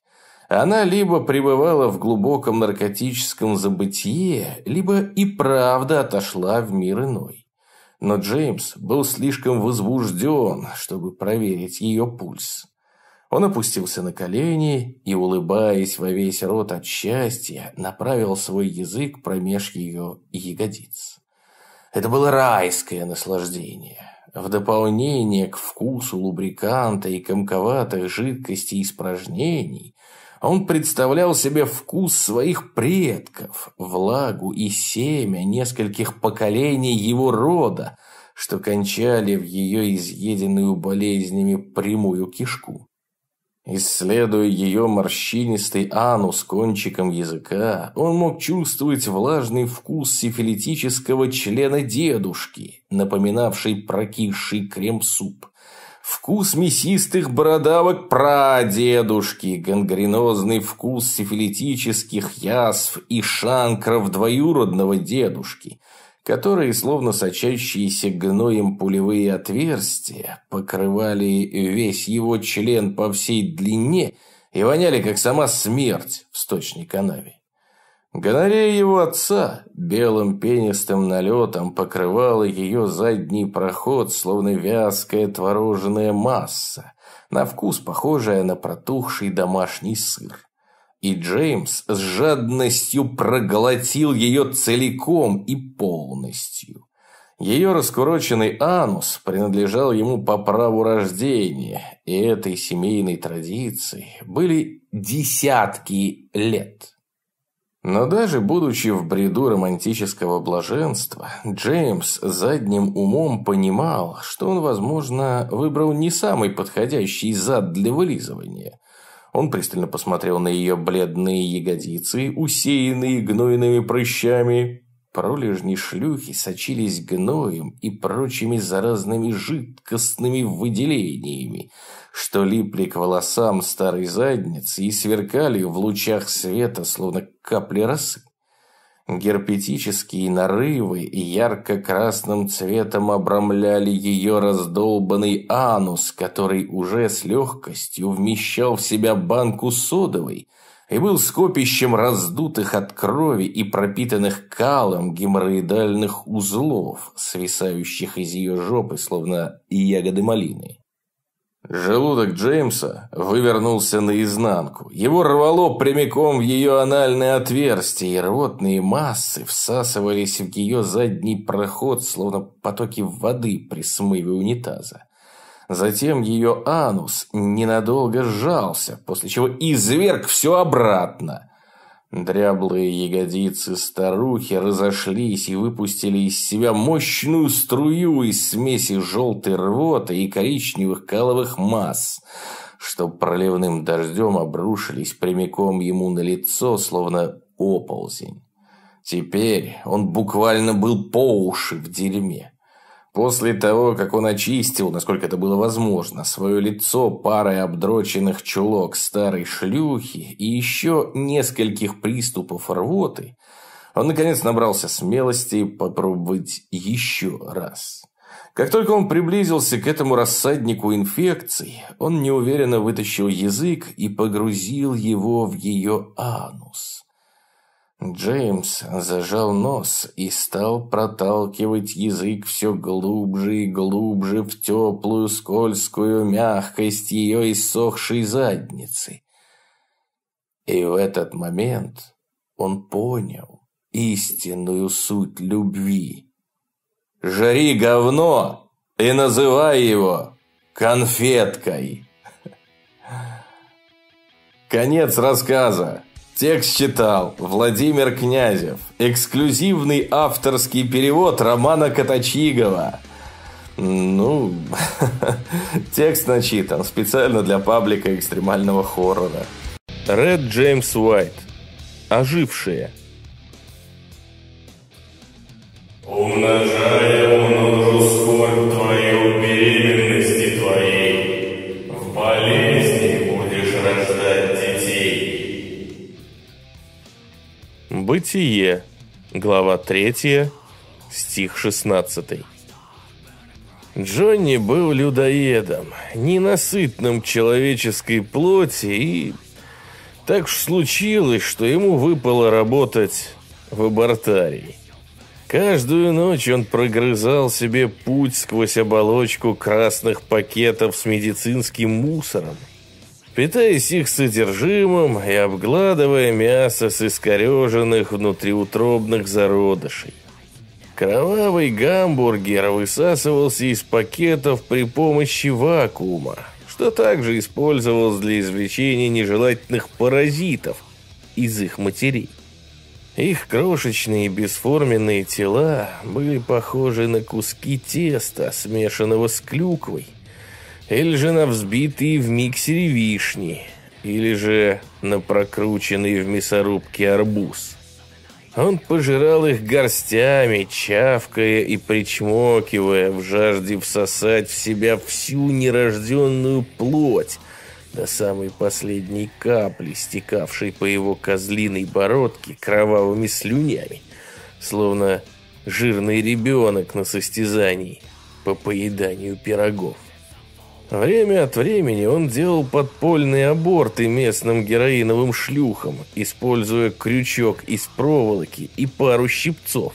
Она либо пребывала в глубоком наркотическом забытие, либо и правда отошла в мир иной. Но Джеймс был слишком возбужден, чтобы проверить ее пульс. Он опустился на колени и, улыбаясь во весь рот от счастья, направил свой язык промеж ее ягодиц. Это было райское наслаждение. В дополнение к вкусу лубриканта и комковатых жидкостей испражнений, он представлял себе вкус своих предков, влагу и семя нескольких поколений его рода, что кончали в ее изъеденную болезнями прямую кишку. Исследуя ее морщинистый анус кончиком языка, он мог чувствовать влажный вкус сифилитического члена дедушки, напоминавший прокисший крем-суп. Вкус мясистых бородавок прадедушки, гангренозный вкус сифилитических язв и шанкров двоюродного дедушки – которые, словно сочащиеся гноем пулевые отверстия, покрывали весь его член по всей длине и воняли, как сама смерть в сточной канаве. Гонорея его отца белым пенистым налетом покрывала ее задний проход, словно вязкая творожная масса, на вкус похожая на протухший домашний сыр и Джеймс с жадностью проглотил ее целиком и полностью. Ее раскуроченный анус принадлежал ему по праву рождения, и этой семейной традиции были десятки лет. Но даже будучи в бреду романтического блаженства, Джеймс задним умом понимал, что он, возможно, выбрал не самый подходящий зад для вылизывания – он пристально посмотрел на ее бледные ягодицы, усеянные гнойными прыщами. Пролежни шлюхи сочились гноем и прочими заразными жидкостными выделениями, что липли к волосам старой задницы и сверкали в лучах света, словно капли росы. Герпетические нарывы ярко-красным цветом обрамляли ее раздолбанный анус, который уже с легкостью вмещал в себя банку содовой и был скопищем раздутых от крови и пропитанных калом геморроидальных узлов, свисающих из ее жопы, словно ягоды малины. Желудок Джеймса вывернулся наизнанку. Его рвало прямиком в ее анальное отверстие, и рвотные массы всасывались в ее задний проход, словно потоки воды при смыве унитаза. Затем ее анус ненадолго сжался, после чего изверг все обратно. Дряблые ягодицы старухи разошлись и выпустили из себя мощную струю из смеси желтой рвоты и коричневых каловых масс, что проливным дождем обрушились прямиком ему на лицо, словно оползень. Теперь он буквально был по уши в дерьме. После того, как он очистил, насколько это было возможно, свое лицо парой обдроченных чулок старой шлюхи и еще нескольких приступов рвоты, он, наконец, набрался смелости попробовать еще раз. Как только он приблизился к этому рассаднику инфекций, он неуверенно вытащил язык и погрузил его в ее анус. Джеймс зажал нос и стал проталкивать язык все глубже и глубже в теплую скользкую мягкость ее иссохшей задницы. И в этот момент он понял истинную суть любви. «Жари говно и называй его конфеткой!» <laughs> Конец рассказа. Текст читал Владимир Князев. Эксклюзивный авторский перевод романа Катачигова. Ну, <laughs> текст начитан специально для паблика экстремального хоррора. Ред Джеймс Уайт. Ожившие. Умножая Бытие. Глава 3, стих 16. Джонни был людоедом, ненасытным человеческой плоти, и так уж случилось, что ему выпало работать в абортарии. Каждую ночь он прогрызал себе путь сквозь оболочку красных пакетов с медицинским мусором, питаясь их содержимым и обгладывая мясо с искореженных внутриутробных зародышей. Кровавый гамбургер высасывался из пакетов при помощи вакуума, что также использовалось для извлечения нежелательных паразитов из их матерей. Их крошечные бесформенные тела были похожи на куски теста, смешанного с клюквой, или же на взбитые в миксере вишни, или же на прокрученный в мясорубке арбуз. Он пожирал их горстями, чавкая и причмокивая, в жажде всосать в себя всю нерожденную плоть, до самой последней капли, стекавшей по его козлиной бородке кровавыми слюнями, словно жирный ребенок на состязании по поеданию пирогов. Время от времени он делал подпольные аборты местным героиновым шлюхам, используя крючок из проволоки и пару щипцов,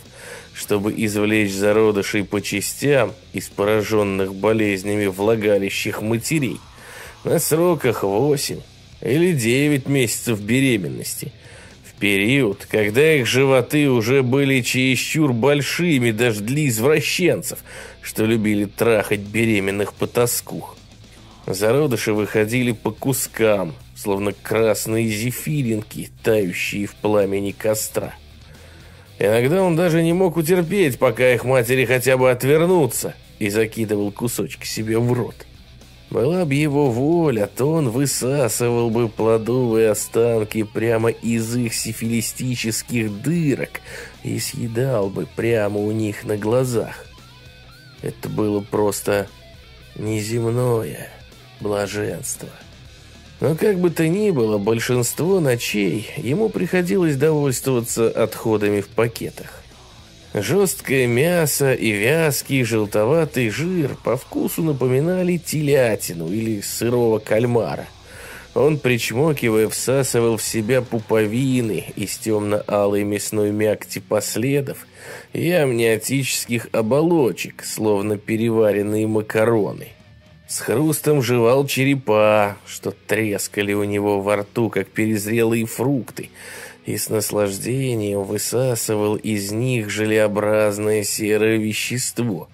чтобы извлечь зародышей по частям из пораженных болезнями влагалищих матерей на сроках 8 или 9 месяцев беременности – в период, когда их животы уже были чересчур большими даже для извращенцев, что любили трахать беременных по тоскух. Зародыши выходили по кускам, словно красные зефиринки, тающие в пламени костра. Иногда он даже не мог утерпеть, пока их матери хотя бы отвернутся, и закидывал кусочки себе в рот. Была бы его воля, то он высасывал бы плодовые останки прямо из их сифилистических дырок и съедал бы прямо у них на глазах. Это было просто неземное блаженство. Но как бы то ни было, большинство ночей ему приходилось довольствоваться отходами в пакетах. Жесткое мясо и вязкий желтоватый жир по вкусу напоминали телятину или сырого кальмара. Он, причмокивая, всасывал в себя пуповины из темно-алой мясной мякоти последов и амниотических оболочек, словно переваренные макароны. С хрустом жевал черепа, что трескали у него во рту, как перезрелые фрукты, и с наслаждением высасывал из них желеобразное серое вещество.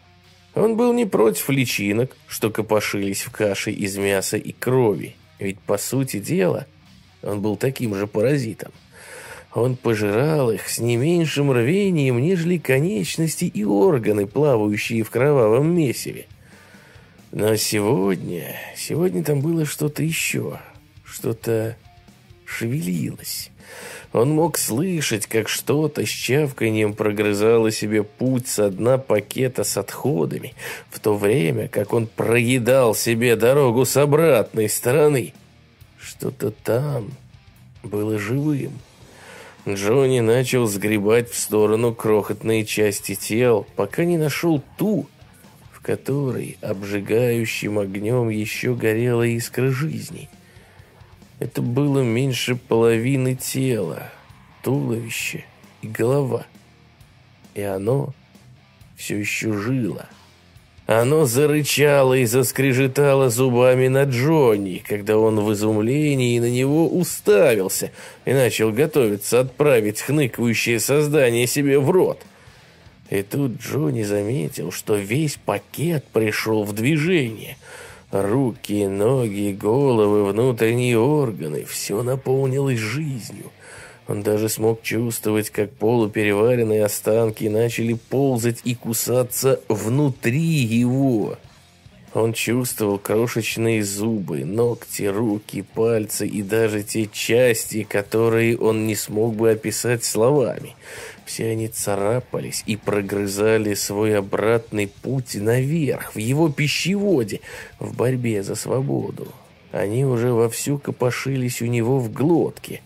Он был не против личинок, что копошились в каше из мяса и крови, ведь, по сути дела, он был таким же паразитом. Он пожирал их с не меньшим рвением, нежели конечности и органы, плавающие в кровавом месиве. Но сегодня, сегодня там было что-то еще, что-то шевелилось. Он мог слышать, как что-то с чавканием прогрызало себе путь со дна пакета с отходами, в то время как он проедал себе дорогу с обратной стороны. Что-то там было живым. Джонни начал сгребать в сторону крохотные части тел, пока не нашел ту, которой обжигающим огнем еще горела искра жизни. Это было меньше половины тела, туловище и голова. И оно все еще жило. Оно зарычало и заскрежетало зубами на Джонни, когда он в изумлении на него уставился и начал готовиться отправить хныкающее создание себе в рот. И тут Джонни заметил, что весь пакет пришел в движение. Руки, ноги, головы, внутренние органы – все наполнилось жизнью. Он даже смог чувствовать, как полупереваренные останки начали ползать и кусаться внутри его. Он чувствовал крошечные зубы, ногти, руки, пальцы и даже те части, которые он не смог бы описать словами. Все они царапались и прогрызали свой обратный путь наверх, в его пищеводе, в борьбе за свободу. Они уже вовсю копошились у него в глотке.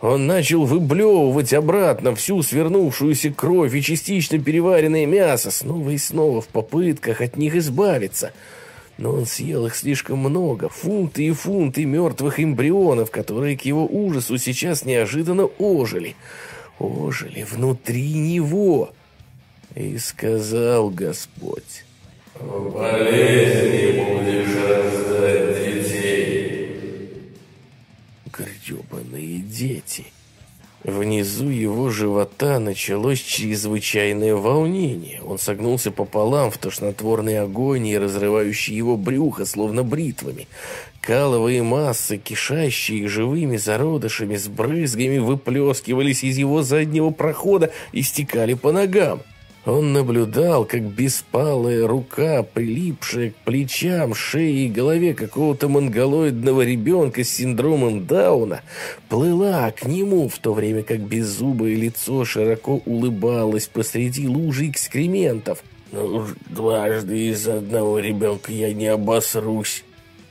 Он начал выблевывать обратно всю свернувшуюся кровь и частично переваренное мясо, снова и снова в попытках от них избавиться – но он съел их слишком много, фунты и фунты мертвых эмбрионов, которые к его ужасу сейчас неожиданно ожили. Ожили внутри него. И сказал Господь, «В болезни будешь рождать детей». Гребаные дети. Внизу его живота началось чрезвычайное волнение. Он согнулся пополам в тошнотворной агонии, разрывающей его брюхо, словно бритвами. Каловые массы, кишащие живыми зародышами, с брызгами выплескивались из его заднего прохода и стекали по ногам. Он наблюдал, как беспалая рука, прилипшая к плечам, шее и голове какого-то монголоидного ребенка с синдромом Дауна, плыла к нему, в то время как беззубое лицо широко улыбалось посреди лужи экскрементов. «Ну, дважды из одного ребенка я не обосрусь».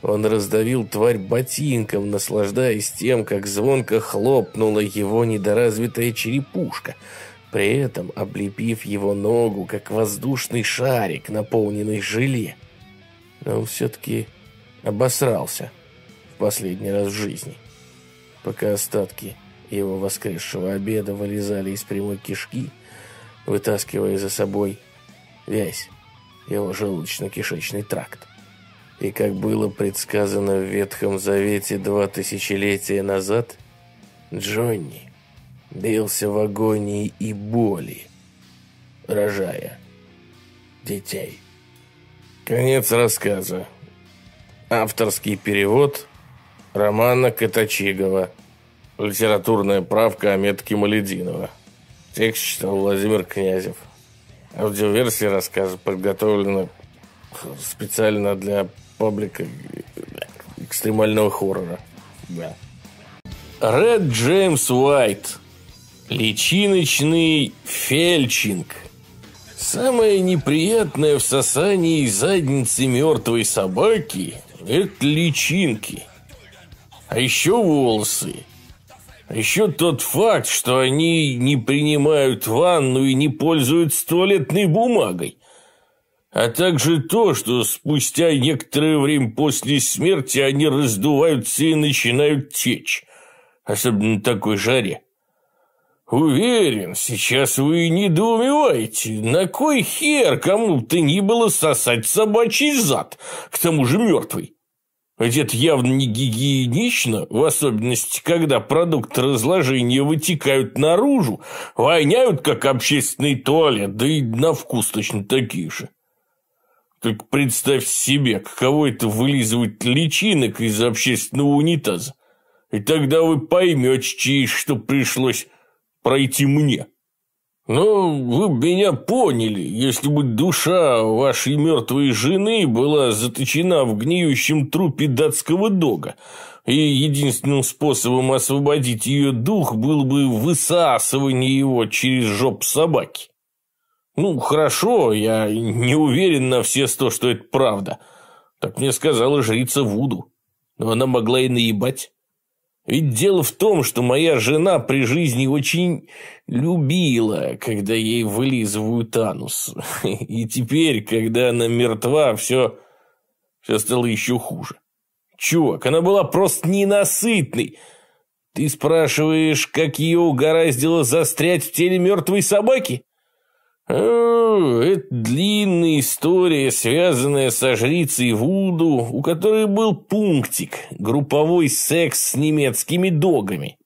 Он раздавил тварь ботинком, наслаждаясь тем, как звонко хлопнула его недоразвитая черепушка – при этом облепив его ногу, как воздушный шарик, наполненный желе. Но он все-таки обосрался в последний раз в жизни, пока остатки его воскресшего обеда вылезали из прямой кишки, вытаскивая за собой весь его желудочно-кишечный тракт. И как было предсказано в Ветхом Завете два тысячелетия назад, Джонни бился в агонии и боли, рожая детей. Конец рассказа. Авторский перевод романа Катачигова. Литературная правка Аметки Малединова. Текст читал Владимир Князев. Аудиоверсия рассказа подготовлена специально для паблика экстремального хоррора. Да. Ред Джеймс Уайт Личиночный фельчинг. Самое неприятное в сосании задницы мертвой собаки – это личинки. А еще волосы. А еще тот факт, что они не принимают ванну и не пользуются туалетной бумагой. А также то, что спустя некоторое время после смерти они раздуваются и начинают течь. Особенно на такой жаре. Уверен, сейчас вы недоумеваете, на кой хер кому-то не было сосать собачий зад, к тому же мертвый. Ведь это явно не гигиенично, в особенности, когда продукты разложения вытекают наружу, воняют, как общественный туалет, да и на вкус точно такие же. Только представьте себе, каково это вылизывать личинок из общественного унитаза. И тогда вы поймете, чьи что пришлось пройти мне. Но вы бы меня поняли, если бы душа вашей мертвой жены была заточена в гниющем трупе датского дога, и единственным способом освободить ее дух было бы высасывание его через жоп собаки. Ну, хорошо, я не уверен на все сто, что это правда. Так мне сказала жрица Вуду. Но она могла и наебать. Ведь дело в том, что моя жена при жизни очень любила, когда ей вылизывают анус. <laughs> И теперь, когда она мертва, все, все стало еще хуже. Чувак, она была просто ненасытной. Ты спрашиваешь, как ее угораздило застрять в теле мертвой собаки? Это длинная история, связанная со жрицей Вуду, у которой был пунктик, групповой секс с немецкими догами.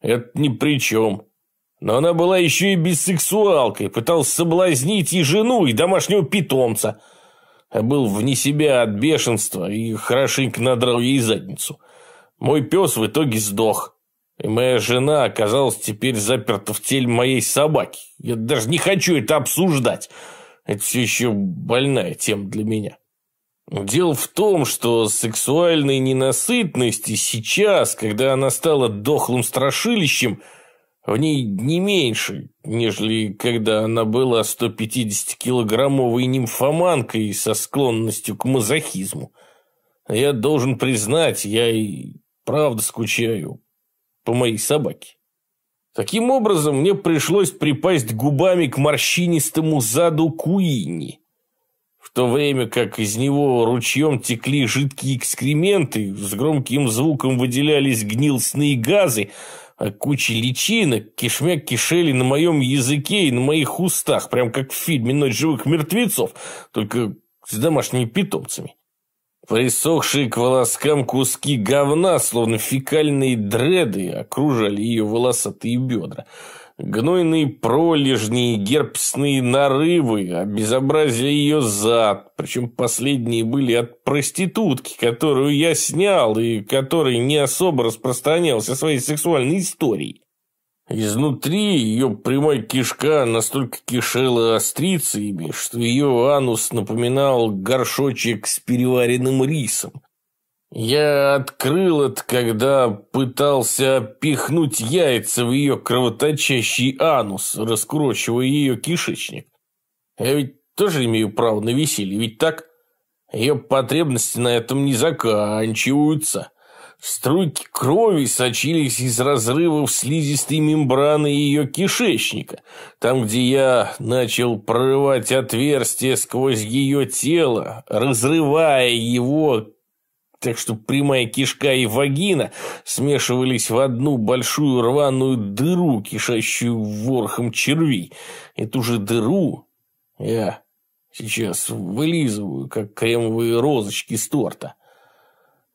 Это ни при чем. Но она была еще и бисексуалкой, пыталась соблазнить и жену, и домашнего питомца. Я был вне себя от бешенства и хорошенько надрал ей задницу. Мой пес в итоге сдох. И моя жена оказалась теперь заперта в теле моей собаки. Я даже не хочу это обсуждать. Это все еще больная тема для меня. Дело в том, что сексуальной ненасытности сейчас, когда она стала дохлым страшилищем, в ней не меньше, нежели когда она была 150-килограммовой нимфоманкой со склонностью к мазохизму. Я должен признать, я и правда скучаю по моей собаке. Таким образом, мне пришлось припасть губами к морщинистому заду Куини, в то время как из него ручьем текли жидкие экскременты, с громким звуком выделялись гнилостные газы, а куча личинок кишмя кишели на моем языке и на моих устах, прям как в фильме «Ночь живых мертвецов», только с домашними питомцами. Присохшие к волоскам куски говна, словно фекальные дреды, окружали ее волосатые бедра. Гнойные пролежни и герпсные нарывы обезобразили ее зад, причем последние были от проститутки, которую я снял и который не особо распространялся своей сексуальной историей. Изнутри ее прямая кишка настолько кишела острицами, что ее анус напоминал горшочек с переваренным рисом. Я открыл это, когда пытался пихнуть яйца в ее кровоточащий анус, раскурочивая ее кишечник. Я ведь тоже имею право на веселье, ведь так? Ее потребности на этом не заканчиваются. Струйки крови сочились из разрывов слизистой мембраны ее кишечника, там, где я начал прорывать отверстие сквозь ее тело, разрывая его, так что прямая кишка и вагина смешивались в одну большую рваную дыру, кишащую ворхом червей. Эту же дыру я сейчас вылизываю, как кремовые розочки с торта.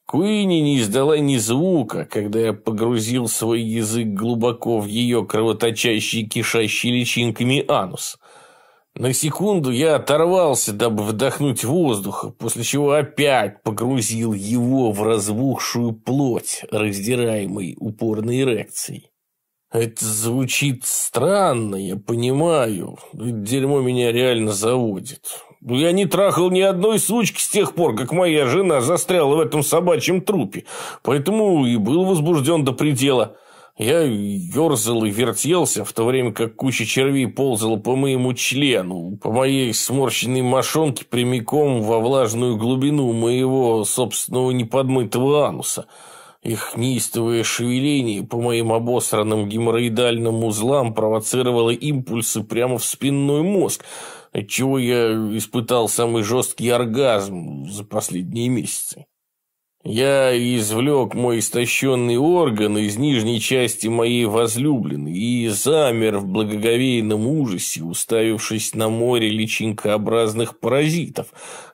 Куини не издала ни звука, когда я погрузил свой язык глубоко в ее кровоточащий, кишащий личинками анус. На секунду я оторвался, дабы вдохнуть воздуха, после чего опять погрузил его в разбухшую плоть, раздираемой упорной эрекцией. Это звучит странно, я понимаю. Дерьмо меня реально заводит. Я не трахал ни одной сучки с тех пор, как моя жена застряла в этом собачьем трупе, поэтому и был возбужден до предела. Я ерзал и вертелся, в то время как куча червей ползала по моему члену, по моей сморщенной мошонке прямиком во влажную глубину моего собственного неподмытого ануса. Их неистовое шевеление по моим обосранным геморроидальным узлам провоцировало импульсы прямо в спинной мозг – отчего я испытал самый жесткий оргазм за последние месяцы. Я извлек мой истощенный орган из нижней части моей возлюбленной и замер в благоговейном ужасе, уставившись на море личинкообразных паразитов,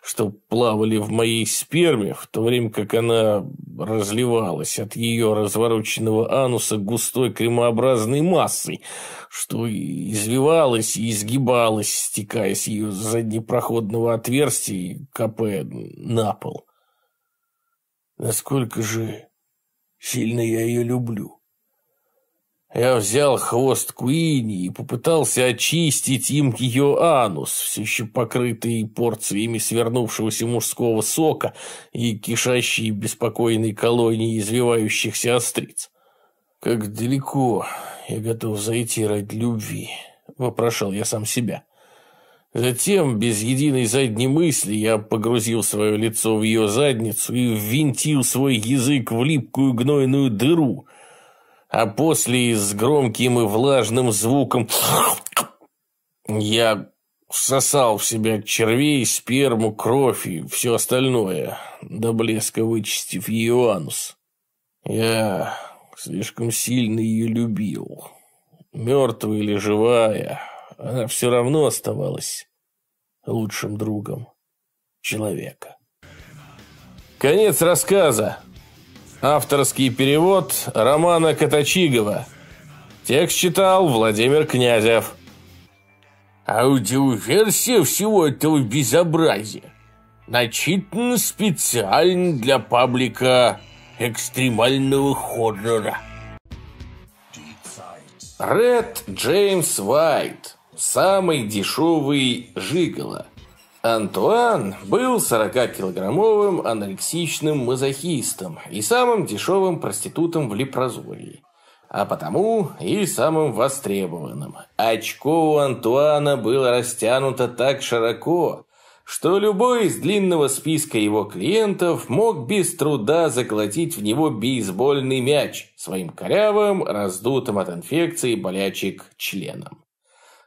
что плавали в моей сперме, в то время как она разливалась от ее развороченного ануса густой кремообразной массой, что извивалась и изгибалась, стекая с ее заднепроходного отверстия и капая на пол. Насколько же сильно я ее люблю. Я взял хвост Куини и попытался очистить им ее анус, все еще покрытый порциями свернувшегося мужского сока и кишащей беспокойной колонии извивающихся остриц. «Как далеко я готов зайти ради любви?» — вопрошал я сам себя. Затем, без единой задней мысли, я погрузил свое лицо в ее задницу и ввинтил свой язык в липкую гнойную дыру, а после с громким и влажным звуком я всосал в себя червей, сперму, кровь и все остальное, до блеска вычистив ее анус. Я слишком сильно ее любил. Мертвая или живая, она все равно оставалась лучшим другом человека. Конец рассказа. Авторский перевод Романа Катачигова. Текст читал Владимир Князев. Аудиоверсия всего этого безобразия. начитан специально для паблика экстремального хоррора. Ред Джеймс Уайт. Самый дешевый жиголо. Антуан был 40-килограммовым анорексичным мазохистом и самым дешевым проститутом в Лепрозории. А потому и самым востребованным. Очко у Антуана было растянуто так широко, что любой из длинного списка его клиентов мог без труда заколотить в него бейсбольный мяч своим корявым, раздутым от инфекции болячек членом.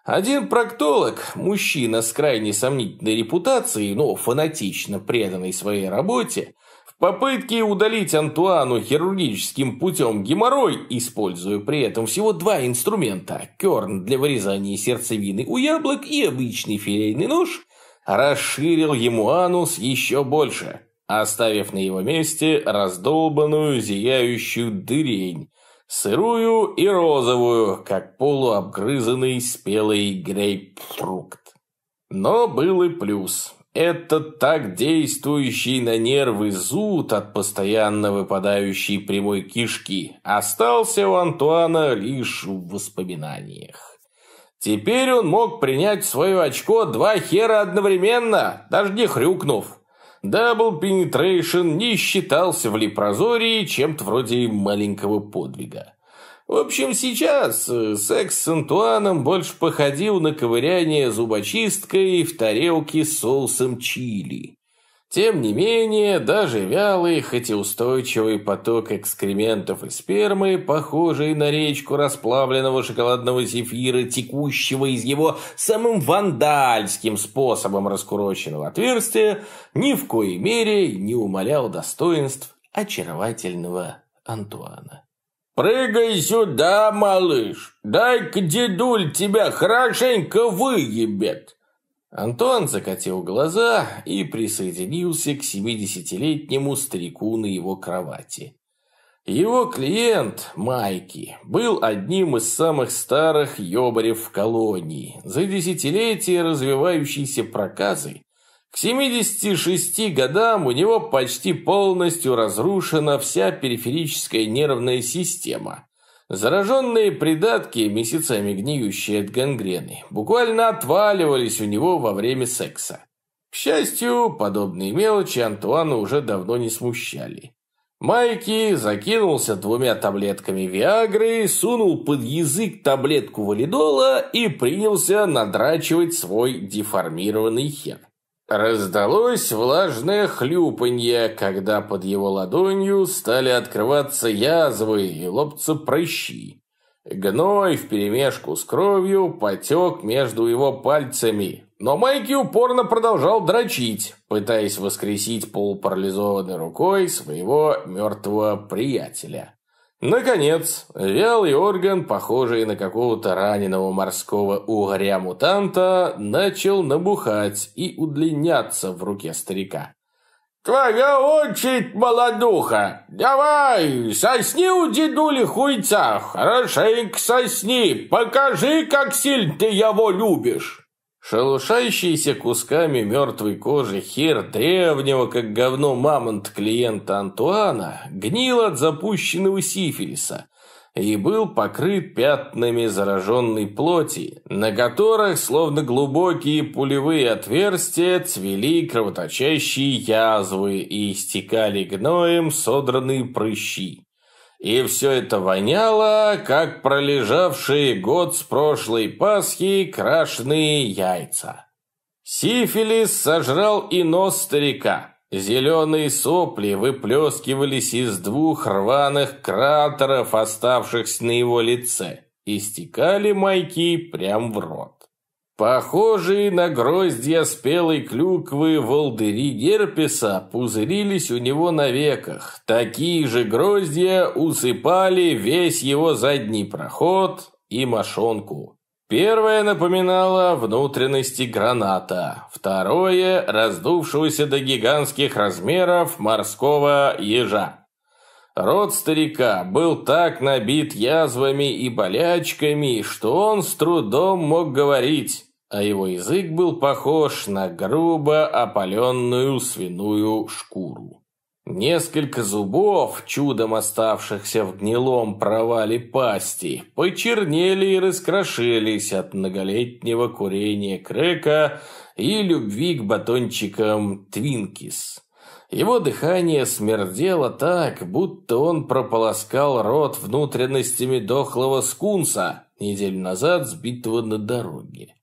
Один проктолог, мужчина с крайне сомнительной репутацией, но фанатично преданный своей работе, в попытке удалить Антуану хирургическим путем геморрой, используя при этом всего два инструмента – керн для вырезания сердцевины у яблок и обычный филейный нож, расширил ему анус еще больше, оставив на его месте раздолбанную зияющую дырень, сырую и розовую, как полуобгрызанный спелый грейпфрукт. Но был и плюс. Этот так действующий на нервы зуд от постоянно выпадающей прямой кишки остался у Антуана лишь в воспоминаниях. Теперь он мог принять в свое очко два хера одновременно, даже не хрюкнув. Double Penetration не считался в Лепрозории чем-то вроде маленького подвига. В общем, сейчас э, секс с Антуаном больше походил на ковыряние зубочисткой в тарелке с соусом чили. Тем не менее, даже вялый, хоть и устойчивый поток экскрементов и спермы, похожий на речку расплавленного шоколадного зефира, текущего из его самым вандальским способом раскуроченного отверстия, ни в коей мере не умалял достоинств очаровательного Антуана. «Прыгай сюда, малыш! Дай-ка дедуль тебя хорошенько выебет!» Антуан закатил глаза и присоединился к 70-летнему старику на его кровати. Его клиент, Майки, был одним из самых старых ёбарев в колонии. За десятилетия развивающейся проказой к 76 годам у него почти полностью разрушена вся периферическая нервная система, Зараженные придатки, месяцами гниющие от гангрены, буквально отваливались у него во время секса. К счастью, подобные мелочи Антуана уже давно не смущали. Майки закинулся двумя таблетками Виагры, сунул под язык таблетку валидола и принялся надрачивать свой деформированный хер. Раздалось влажное хлюпанье, когда под его ладонью стали открываться язвы и лопаться прыщи. Гной вперемешку с кровью потек между его пальцами, но Майки упорно продолжал дрочить, пытаясь воскресить полупарализованной рукой своего мертвого приятеля. Наконец, вялый орган, похожий на какого-то раненого морского угря-мутанта, начал набухать и удлиняться в руке старика. «Твоя очередь, молодуха! Давай, сосни у дедули хуйца! Хорошенько сосни! Покажи, как сильно ты его любишь!» Шелушающийся кусками мертвой кожи хер древнего, как говно мамонт клиента Антуана, гнил от запущенного сифилиса и был покрыт пятнами зараженной плоти, на которых, словно глубокие пулевые отверстия, цвели кровоточащие язвы и истекали гноем содранные прыщи. И все это воняло, как пролежавшие год с прошлой Пасхи крашеные яйца. Сифилис сожрал и нос старика. Зеленые сопли выплескивались из двух рваных кратеров, оставшихся на его лице, и стекали майки прямо в рот. Похожие на гроздья спелой клюквы волдыри герпеса пузырились у него на веках. Такие же гроздья усыпали весь его задний проход и мошонку. Первое напоминало внутренности граната, второе – раздувшегося до гигантских размеров морского ежа. Рот старика был так набит язвами и болячками, что он с трудом мог говорить. А его язык был похож на грубо опаленную свиную шкуру. Несколько зубов, чудом оставшихся в гнилом провале пасти, почернели и раскрошились от многолетнего курения крека и любви к батончикам Твинкис. Его дыхание смердело так, будто он прополоскал рот внутренностями дохлого скунса, неделю назад сбитого на дороге.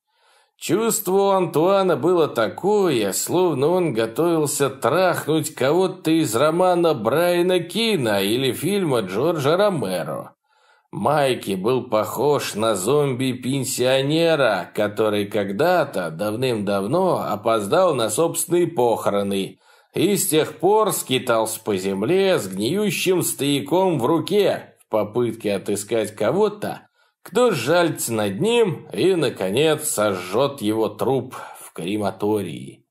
Чувство у Антуана было такое, словно он готовился трахнуть кого-то из романа Брайана Кина или фильма Джорджа Ромеро. Майки был похож на зомби-пенсионера, который когда-то, давным-давно, опоздал на собственные похороны и с тех пор скитался по земле с гниющим стояком в руке в попытке отыскать кого-то, кто жальется над ним и, наконец, сожжет его труп в крематории.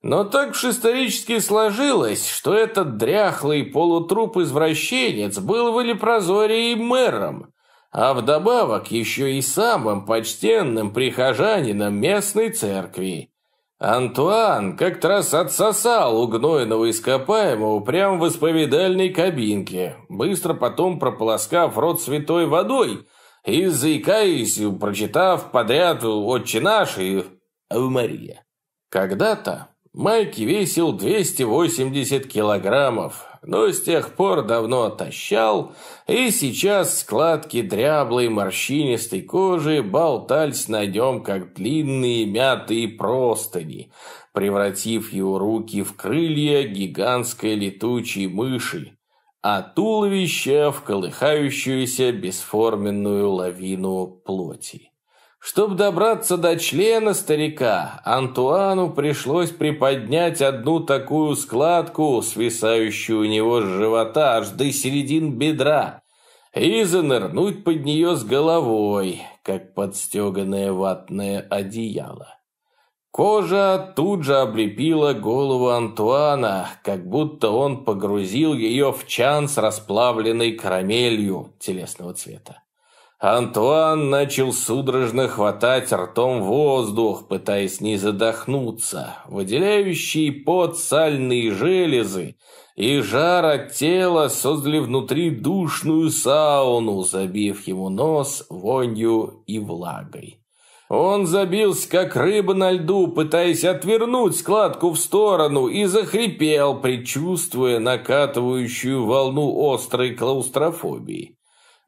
Но так уж исторически сложилось, что этот дряхлый полутруп-извращенец был в Элепрозории мэром, а вдобавок еще и самым почтенным прихожанином местной церкви. Антуан как-то раз отсосал у гнойного ископаемого прямо в исповедальной кабинке, быстро потом прополоскав рот святой водой – и, заикаясь, прочитав подряд «Отче наш» и «Ave Мария». Когда-то Майки весил 280 килограммов, но с тех пор давно отощал, и сейчас складки дряблой морщинистой кожи болтались на нем, как длинные мятые простыни, превратив его руки в крылья гигантской летучей мыши, а туловище в колыхающуюся бесформенную лавину плоти. Чтобы добраться до члена старика, Антуану пришлось приподнять одну такую складку, свисающую у него с живота аж до середин бедра, и занырнуть под нее с головой, как подстеганное ватное одеяло. Кожа тут же облепила голову Антуана, как будто он погрузил ее в чан с расплавленной карамелью телесного цвета. Антуан начал судорожно хватать ртом воздух, пытаясь не задохнуться. Выделяющие пот сальные железы и жар от тела создали внутри душную сауну, забив ему нос вонью и влагой. Он забился, как рыба на льду, пытаясь отвернуть складку в сторону, и захрипел, предчувствуя накатывающую волну острой клаустрофобии.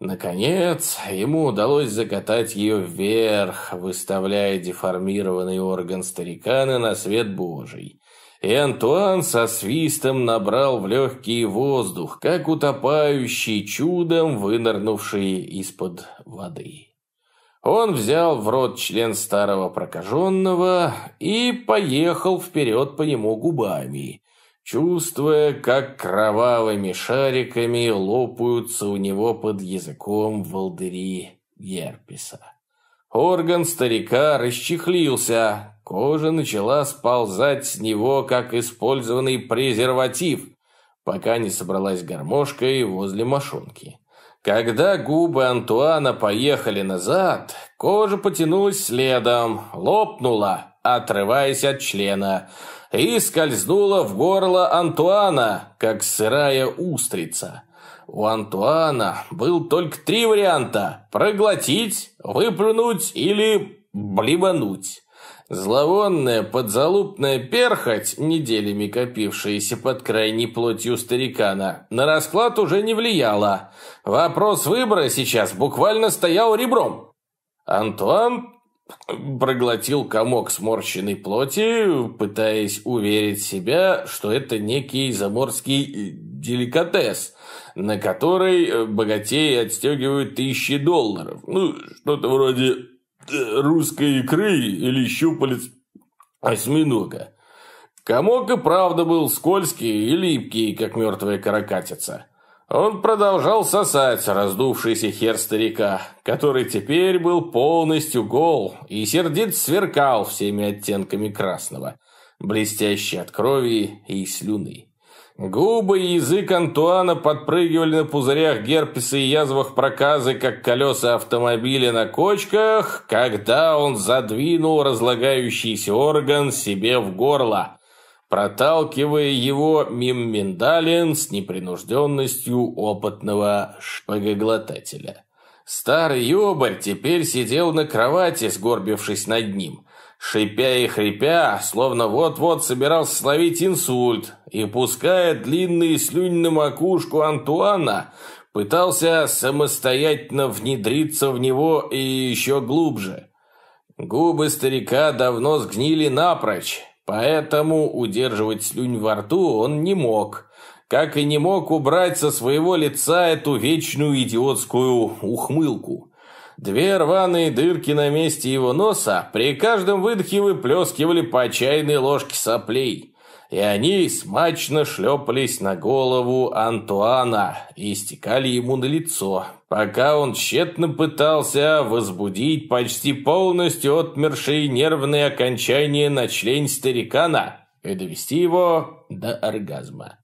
Наконец, ему удалось закатать ее вверх, выставляя деформированный орган старикана на свет Божий. И Антуан со свистом набрал в легкий воздух, как утопающий чудом вынырнувший из-под воды. Он взял в рот член старого прокаженного и поехал вперед по нему губами, чувствуя, как кровавыми шариками лопаются у него под языком волдыри герпеса. Орган старика расчехлился, кожа начала сползать с него, как использованный презерватив, пока не собралась гармошкой возле мошонки. Когда губы Антуана поехали назад, кожа потянулась следом, лопнула, отрываясь от члена, и скользнула в горло Антуана, как сырая устрица. У Антуана был только три варианта – проглотить, выплюнуть или блевануть. Зловонная подзалупная перхоть, неделями копившаяся под крайней плотью старикана, на расклад уже не влияла. Вопрос выбора сейчас буквально стоял ребром. Антуан проглотил комок сморщенной плоти, пытаясь уверить себя, что это некий заморский деликатес, на который богатеи отстегивают тысячи долларов. Ну, что-то вроде русской икры или щупалец осьминога. Комок и правда был скользкий и липкий, как мертвая каракатица. Он продолжал сосать раздувшийся хер старика, который теперь был полностью гол и сердит сверкал всеми оттенками красного, блестящий от крови и слюны. Губы и язык Антуана подпрыгивали на пузырях герпеса и язвах проказы, как колеса автомобиля на кочках, когда он задвинул разлагающийся орган себе в горло, проталкивая его мим миндалин с непринужденностью опытного шпагоглотателя. Старый ёбарь теперь сидел на кровати, сгорбившись над ним – шипя и хрипя, словно вот-вот собирался словить инсульт, и, пуская длинные слюни на макушку Антуана, пытался самостоятельно внедриться в него и еще глубже. Губы старика давно сгнили напрочь, поэтому удерживать слюнь во рту он не мог, как и не мог убрать со своего лица эту вечную идиотскую ухмылку. Две рваные дырки на месте его носа при каждом выдохе выплескивали по чайной ложке соплей. И они смачно шлепались на голову Антуана и стекали ему на лицо, пока он тщетно пытался возбудить почти полностью отмершие нервные окончания на член старикана и довести его до оргазма.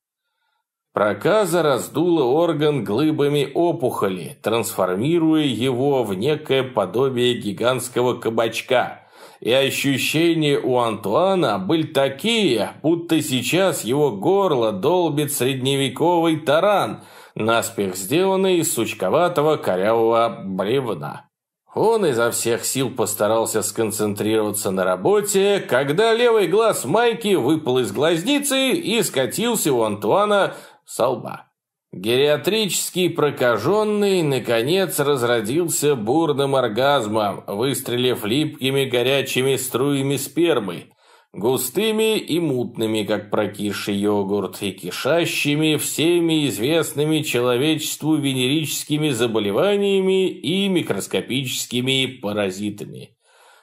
Проказа раздула орган глыбами опухоли, трансформируя его в некое подобие гигантского кабачка. И ощущения у Антуана были такие, будто сейчас его горло долбит средневековый таран, наспех сделанный из сучковатого корявого бревна. Он изо всех сил постарался сконцентрироваться на работе, когда левый глаз Майки выпал из глазницы и скатился у Антуана со лба. Гериатрический прокаженный, наконец, разродился бурным оргазмом, выстрелив липкими горячими струями спермы, густыми и мутными, как прокисший йогурт, и кишащими всеми известными человечеству венерическими заболеваниями и микроскопическими паразитами.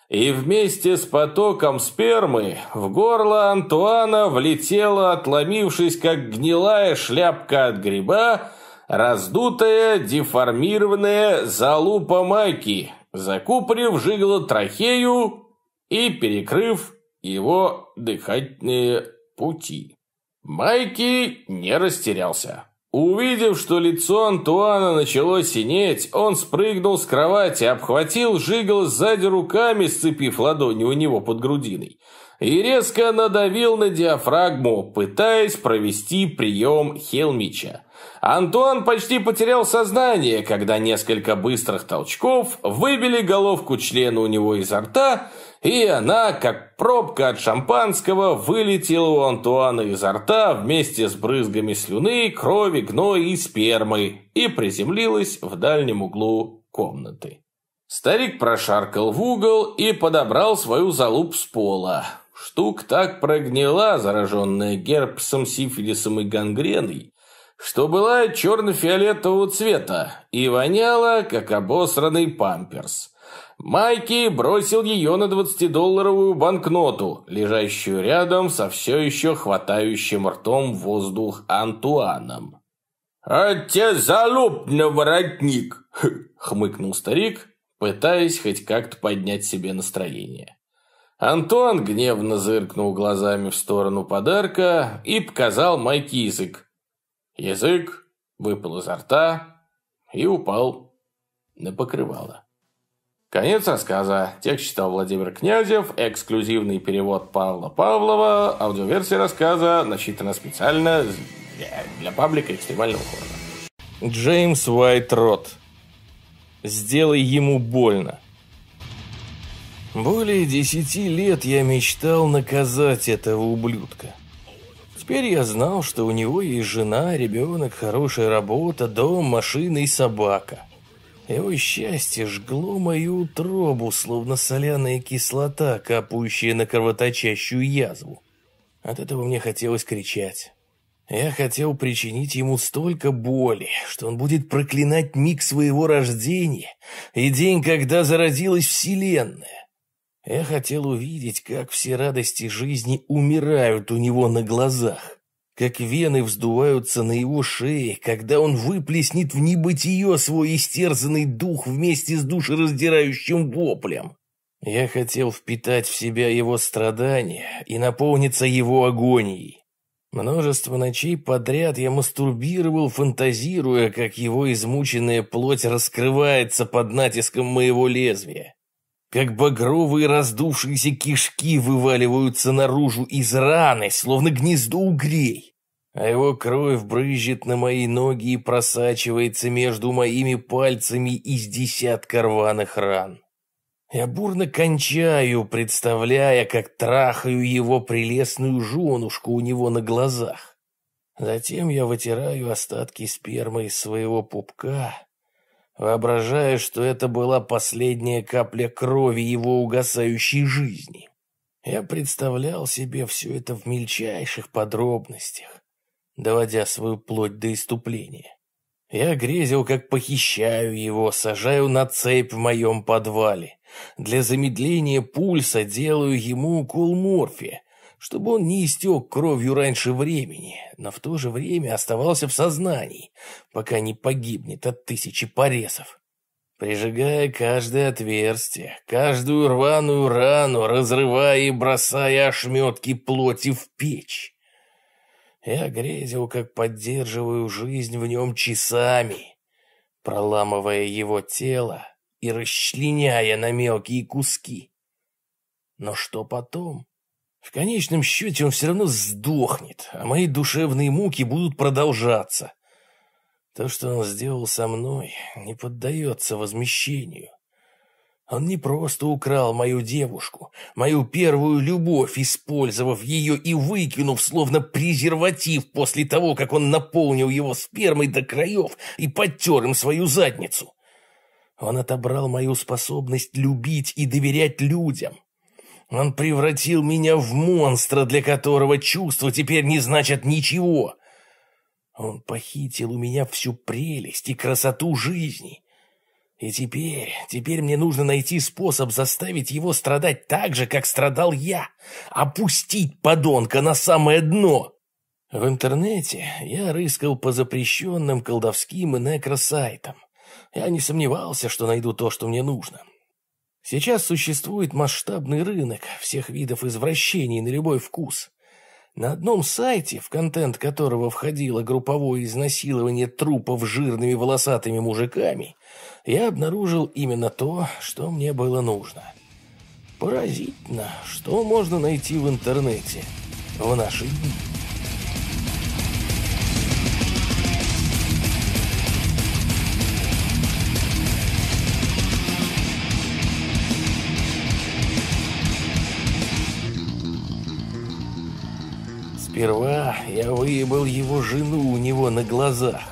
И вместе с потоком спермы в горло Антуана влетела, отломившись, как гнилая шляпка от гриба, раздутая, деформированная залупа майки, закупорив жигло трахею и перекрыв его дыхательные пути. Майки не растерялся. Увидев, что лицо Антуана начало синеть, он спрыгнул с кровати, обхватил Жигал сзади руками, сцепив ладони у него под грудиной, и резко надавил на диафрагму, пытаясь провести прием Хелмича. Антуан почти потерял сознание, когда несколько быстрых толчков выбили головку члена у него изо рта, и она, как пробка от шампанского, вылетела у Антуана изо рта вместе с брызгами слюны, крови, гноя и спермы и приземлилась в дальнем углу комнаты. Старик прошаркал в угол и подобрал свою залуп с пола. Штук так прогнила, зараженная герпесом, сифилисом и гангреной, что была черно-фиолетового цвета и воняла, как обосранный памперс. Майки бросил ее на 20-долларовую банкноту, лежащую рядом со все еще хватающим ртом воздух Антуаном. «А те залуп на воротник!» <laughs> – хмыкнул старик, пытаясь хоть как-то поднять себе настроение. Антуан гневно зыркнул глазами в сторону подарка и показал Майки язык. Язык выпал изо рта и упал на покрывало. Конец рассказа. Текст читал Владимир Князев, эксклюзивный перевод Павла Павлова, аудиоверсия рассказа насчитана специально для паблика экстремального хоррора. Джеймс Уайт Рот. Сделай ему больно. Более десяти лет я мечтал наказать этого ублюдка. Теперь я знал, что у него есть жена, ребенок, хорошая работа, дом, машина и собака. Его счастье жгло мою утробу, словно соляная кислота, капающая на кровоточащую язву. От этого мне хотелось кричать. Я хотел причинить ему столько боли, что он будет проклинать миг своего рождения и день, когда зародилась Вселенная. Я хотел увидеть, как все радости жизни умирают у него на глазах как вены вздуваются на его шее, когда он выплеснет в небытие свой истерзанный дух вместе с душераздирающим воплем. Я хотел впитать в себя его страдания и наполниться его агонией. Множество ночей подряд я мастурбировал, фантазируя, как его измученная плоть раскрывается под натиском моего лезвия. Как багровые раздувшиеся кишки вываливаются наружу из раны, словно гнездо угрей. А его кровь брызжет на мои ноги и просачивается между моими пальцами из десятка рваных ран. Я бурно кончаю, представляя, как трахаю его прелестную женушку у него на глазах. Затем я вытираю остатки спермы из своего пупка, воображая, что это была последняя капля крови его угасающей жизни. Я представлял себе все это в мельчайших подробностях, доводя свою плоть до иступления. Я грезил, как похищаю его, сажаю на цепь в моем подвале, для замедления пульса делаю ему укол морфия, чтобы он не истек кровью раньше времени, но в то же время оставался в сознании, пока не погибнет от тысячи порезов. Прижигая каждое отверстие, каждую рваную рану, разрывая и бросая ошметки плоти в печь. Я грезил, как поддерживаю жизнь в нем часами, проламывая его тело, и расчленяя на мелкие куски. Но что потом? В конечном счете он все равно сдохнет, а мои душевные муки будут продолжаться. То, что он сделал со мной, не поддается возмещению. Он не просто украл мою девушку, мою первую любовь, использовав ее и выкинув, словно презерватив после того, как он наполнил его спермой до краев и подтер им свою задницу. Он отобрал мою способность любить и доверять людям. Он превратил меня в монстра, для которого чувства теперь не значат ничего. Он похитил у меня всю прелесть и красоту жизни. И теперь, теперь мне нужно найти способ заставить его страдать так же, как страдал я. Опустить подонка на самое дно. В интернете я рыскал по запрещенным колдовским и некросайтам. Я не сомневался, что найду то, что мне нужно. Сейчас существует масштабный рынок всех видов извращений на любой вкус. На одном сайте, в контент которого входило групповое изнасилование трупов жирными волосатыми мужиками, я обнаружил именно то, что мне было нужно. Поразительно, что можно найти в интернете в наши дни. Сперва я выебал его жену у него на глазах,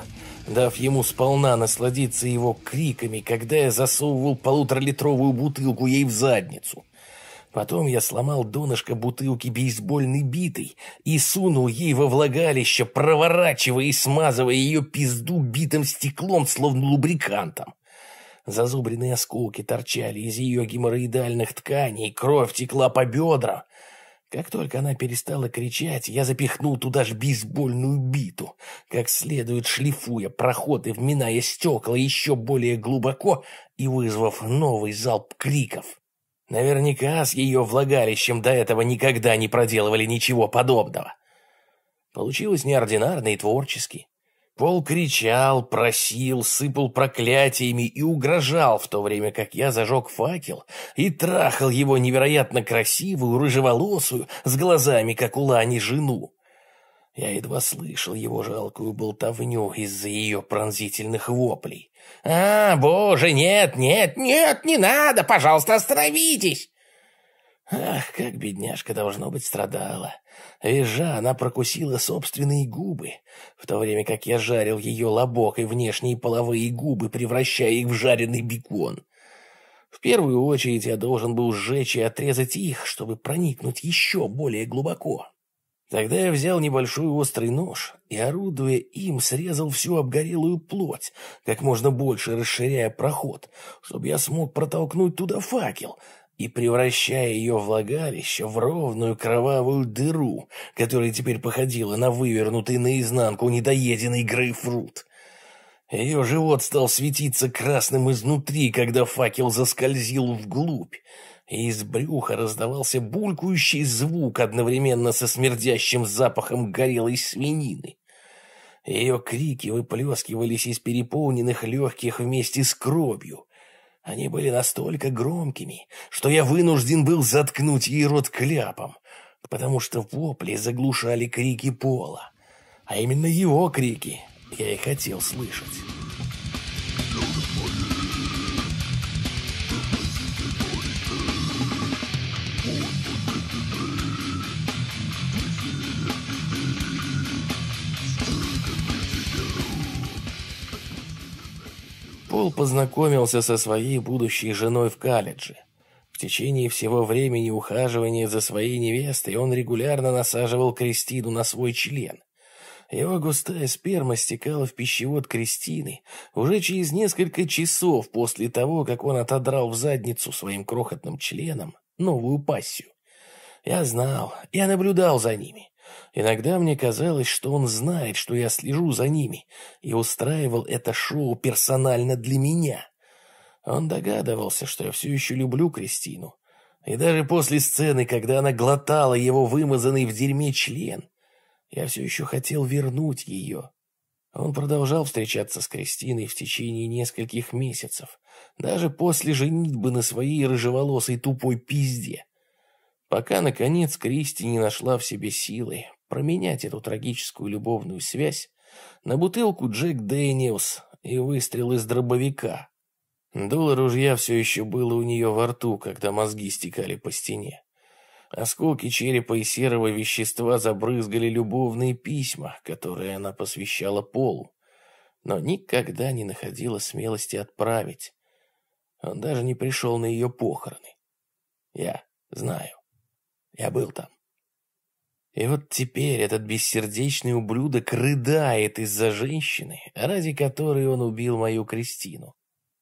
дав ему сполна насладиться его криками, когда я засовывал полуторалитровую бутылку ей в задницу. Потом я сломал донышко бутылки бейсбольной битой и сунул ей во влагалище, проворачивая и смазывая ее пизду битым стеклом, словно лубрикантом. Зазубренные осколки торчали из ее геморроидальных тканей, кровь текла по бедрам. Как только она перестала кричать, я запихнул туда ж бейсбольную биту, как следует шлифуя проход и вминая стекла еще более глубоко и вызвав новый залп криков. Наверняка с ее влагалищем до этого никогда не проделывали ничего подобного. Получилось неординарно и творчески. Пол кричал, просил, сыпал проклятиями и угрожал, в то время как я зажег факел и трахал его невероятно красивую, рыжеволосую, с глазами, как у Лани, жену. Я едва слышал его жалкую болтовню из-за ее пронзительных воплей. «А, боже, нет, нет, нет, не надо, пожалуйста, остановитесь!» Ах, как бедняжка, должно быть, страдала. Визжа, она прокусила собственные губы, в то время как я жарил ее лобок и внешние половые губы, превращая их в жареный бекон. В первую очередь я должен был сжечь и отрезать их, чтобы проникнуть еще более глубоко. Тогда я взял небольшой острый нож и, орудуя им, срезал всю обгорелую плоть, как можно больше расширяя проход, чтобы я смог протолкнуть туда факел, и превращая ее влагалище в ровную кровавую дыру, которая теперь походила на вывернутый наизнанку недоеденный грейпфрут. Ее живот стал светиться красным изнутри, когда факел заскользил вглубь. и из брюха раздавался булькающий звук одновременно со смердящим запахом горелой свинины. Ее крики выплескивались из переполненных легких вместе с кровью. Они были настолько громкими, что я вынужден был заткнуть ей рот кляпом, потому что вопли заглушали крики пола. А именно его крики я и хотел слышать. Пол познакомился со своей будущей женой в колледже. В течение всего времени ухаживания за своей невестой он регулярно насаживал Кристину на свой член. Его густая сперма стекала в пищевод Кристины уже через несколько часов после того, как он отодрал в задницу своим крохотным членом новую пассию. Я знал, я наблюдал за ними. Иногда мне казалось, что он знает, что я слежу за ними, и устраивал это шоу персонально для меня. Он догадывался, что я все еще люблю Кристину. И даже после сцены, когда она глотала его вымазанный в дерьме член, я все еще хотел вернуть ее. Он продолжал встречаться с Кристиной в течение нескольких месяцев, даже после женитьбы на своей рыжеволосой тупой пизде. Пока, наконец, Кристи не нашла в себе силы променять эту трагическую любовную связь на бутылку Джек Дэниелс и выстрел из дробовика. Дуло ружья все еще было у нее во рту, когда мозги стекали по стене. Осколки черепа и серого вещества забрызгали любовные письма, которые она посвящала Полу, но никогда не находила смелости отправить. Он даже не пришел на ее похороны. Я знаю. Я был там. И вот теперь этот бессердечный ублюдок рыдает из-за женщины, ради которой он убил мою Кристину.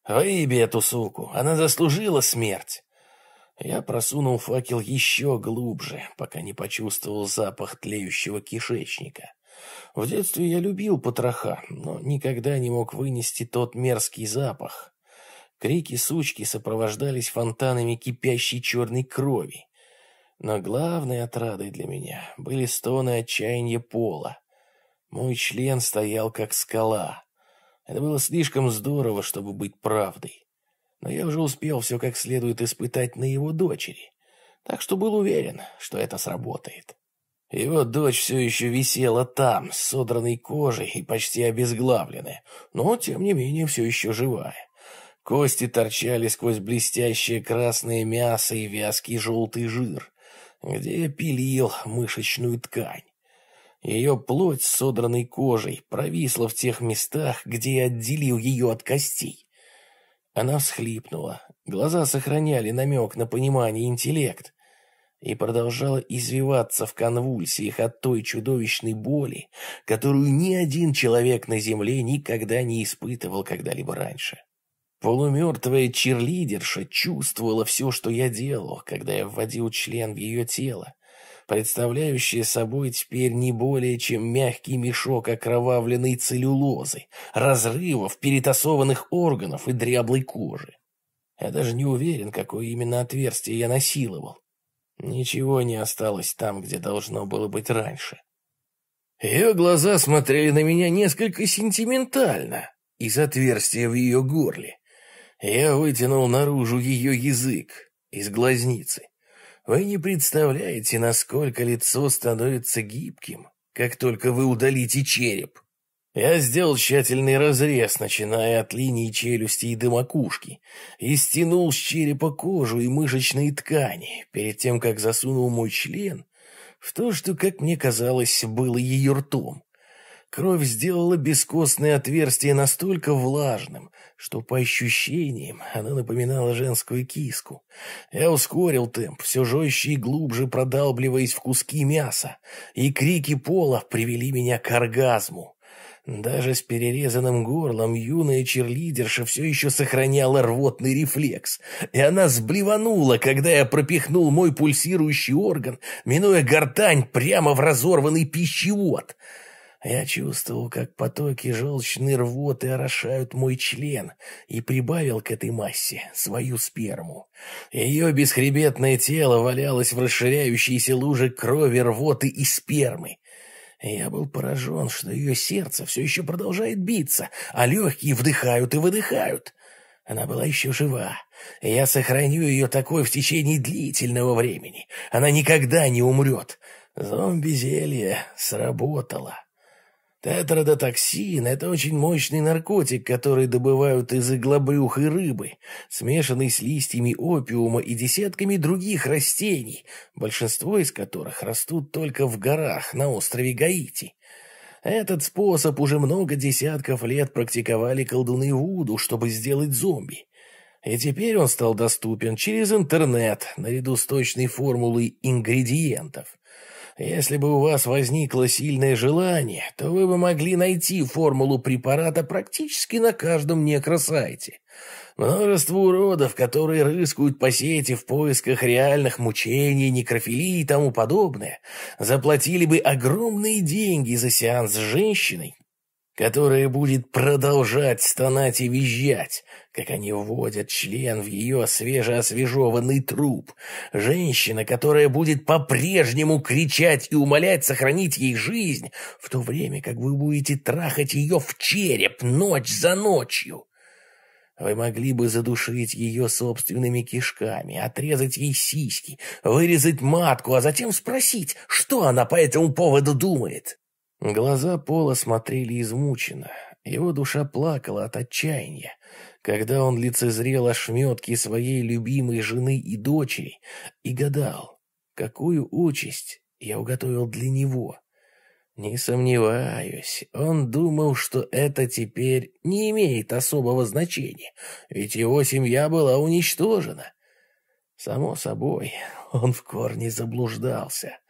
Выеби эту суку, она заслужила смерть. Я просунул факел еще глубже, пока не почувствовал запах тлеющего кишечника. В детстве я любил потроха, но никогда не мог вынести тот мерзкий запах. Крики сучки сопровождались фонтанами кипящей черной крови. Но главной отрадой для меня были стоны отчаяния пола. Мой член стоял как скала. Это было слишком здорово, чтобы быть правдой. Но я уже успел все как следует испытать на его дочери, так что был уверен, что это сработает. Его дочь все еще висела там, с содранной кожей и почти обезглавленная, но, тем не менее, все еще живая. Кости торчали сквозь блестящее красное мясо и вязкий желтый жир где пилил мышечную ткань. Ее плоть с содранной кожей провисла в тех местах, где я отделил ее от костей. Она всхлипнула, глаза сохраняли намек на понимание интеллект, и продолжала извиваться в конвульсиях от той чудовищной боли, которую ни один человек на земле никогда не испытывал когда-либо раньше. Полумертвая черлидерша чувствовала все, что я делал, когда я вводил член в ее тело, представляющее собой теперь не более чем мягкий мешок окровавленной целлюлозы, разрывов, перетасованных органов и дряблой кожи. Я даже не уверен, какое именно отверстие я насиловал. Ничего не осталось там, где должно было быть раньше. Ее глаза смотрели на меня несколько сентиментально из отверстия в ее горле. Я вытянул наружу ее язык из глазницы. Вы не представляете, насколько лицо становится гибким, как только вы удалите череп. Я сделал тщательный разрез, начиная от линии челюсти и до макушки, и стянул с черепа кожу и мышечные ткани, перед тем, как засунул мой член в то, что, как мне казалось, было ее ртом. Кровь сделала бескостное отверстие настолько влажным, что по ощущениям оно напоминало женскую киску. Я ускорил темп, все жестче и глубже продалбливаясь в куски мяса, и крики пола привели меня к оргазму. Даже с перерезанным горлом юная черлидерша все еще сохраняла рвотный рефлекс, и она сблеванула, когда я пропихнул мой пульсирующий орган, минуя гортань прямо в разорванный пищевод — Я чувствовал, как потоки желчной рвоты орошают мой член, и прибавил к этой массе свою сперму. Ее бесхребетное тело валялось в расширяющейся луже крови, рвоты и спермы. Я был поражен, что ее сердце все еще продолжает биться, а легкие вдыхают и выдыхают. Она была еще жива. Я сохраню ее такой в течение длительного времени. Она никогда не умрет. Зомби-зелье сработало. Тетродотоксин – это очень мощный наркотик, который добывают из иглобрюхой рыбы, смешанный с листьями опиума и десятками других растений, большинство из которых растут только в горах на острове Гаити. Этот способ уже много десятков лет практиковали колдуны Вуду, чтобы сделать зомби. И теперь он стал доступен через интернет, наряду с точной формулой ингредиентов – если бы у вас возникло сильное желание, то вы бы могли найти формулу препарата практически на каждом некросайте. Множество уродов, которые рыскают по сети в поисках реальных мучений, некрофилии и тому подобное, заплатили бы огромные деньги за сеанс с женщиной, которая будет продолжать стонать и визжать, как они вводят член в ее свежеосвежеванный труп. Женщина, которая будет по-прежнему кричать и умолять сохранить ей жизнь, в то время как вы будете трахать ее в череп ночь за ночью. Вы могли бы задушить ее собственными кишками, отрезать ей сиськи, вырезать матку, а затем спросить, что она по этому поводу думает. Глаза Пола смотрели измученно. Его душа плакала от отчаяния, когда он лицезрел ошметки своей любимой жены и дочери и гадал, какую участь я уготовил для него. Не сомневаюсь, он думал, что это теперь не имеет особого значения, ведь его семья была уничтожена. Само собой, он в корне заблуждался.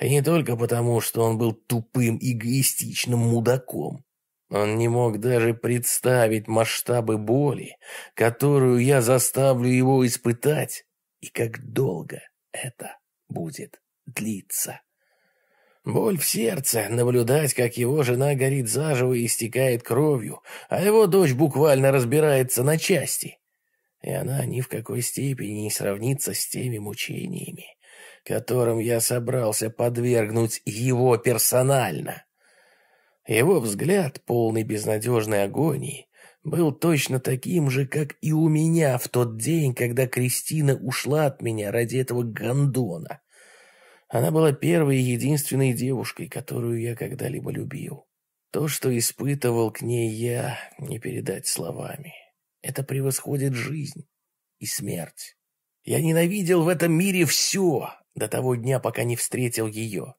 И не только потому, что он был тупым, эгоистичным мудаком. Он не мог даже представить масштабы боли, которую я заставлю его испытать, и как долго это будет длиться. Боль в сердце, наблюдать, как его жена горит заживо и истекает кровью, а его дочь буквально разбирается на части. И она ни в какой степени не сравнится с теми мучениями, которым я собрался подвергнуть его персонально. Его взгляд, полный безнадежной агонии, был точно таким же, как и у меня в тот день, когда Кристина ушла от меня ради этого гондона. Она была первой и единственной девушкой, которую я когда-либо любил. То, что испытывал к ней я, не передать словами. Это превосходит жизнь и смерть. Я ненавидел в этом мире все, до того дня, пока не встретил ее.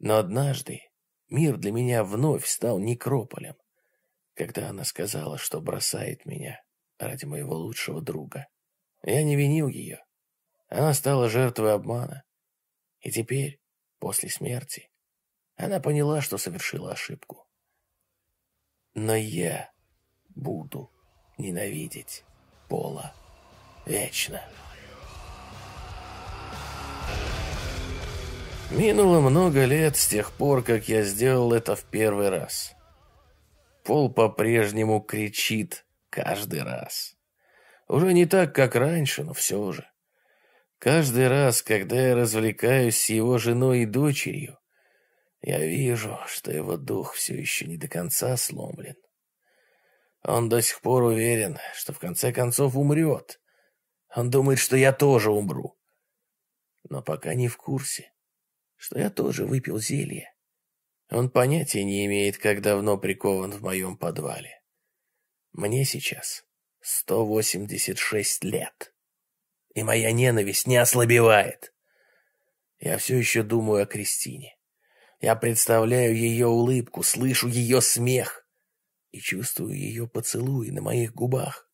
Но однажды мир для меня вновь стал некрополем, когда она сказала, что бросает меня ради моего лучшего друга. Я не винил ее. Она стала жертвой обмана. И теперь, после смерти, она поняла, что совершила ошибку. Но я буду ненавидеть Пола вечно. Минуло много лет с тех пор, как я сделал это в первый раз. Пол по-прежнему кричит каждый раз. Уже не так, как раньше, но все же. Каждый раз, когда я развлекаюсь с его женой и дочерью, я вижу, что его дух все еще не до конца сломлен. Он до сих пор уверен, что в конце концов умрет. Он думает, что я тоже умру. Но пока не в курсе, что я тоже выпил зелье. Он понятия не имеет, как давно прикован в моем подвале. Мне сейчас 186 лет, и моя ненависть не ослабевает. Я все еще думаю о Кристине. Я представляю ее улыбку, слышу ее смех и чувствую ее поцелуи на моих губах.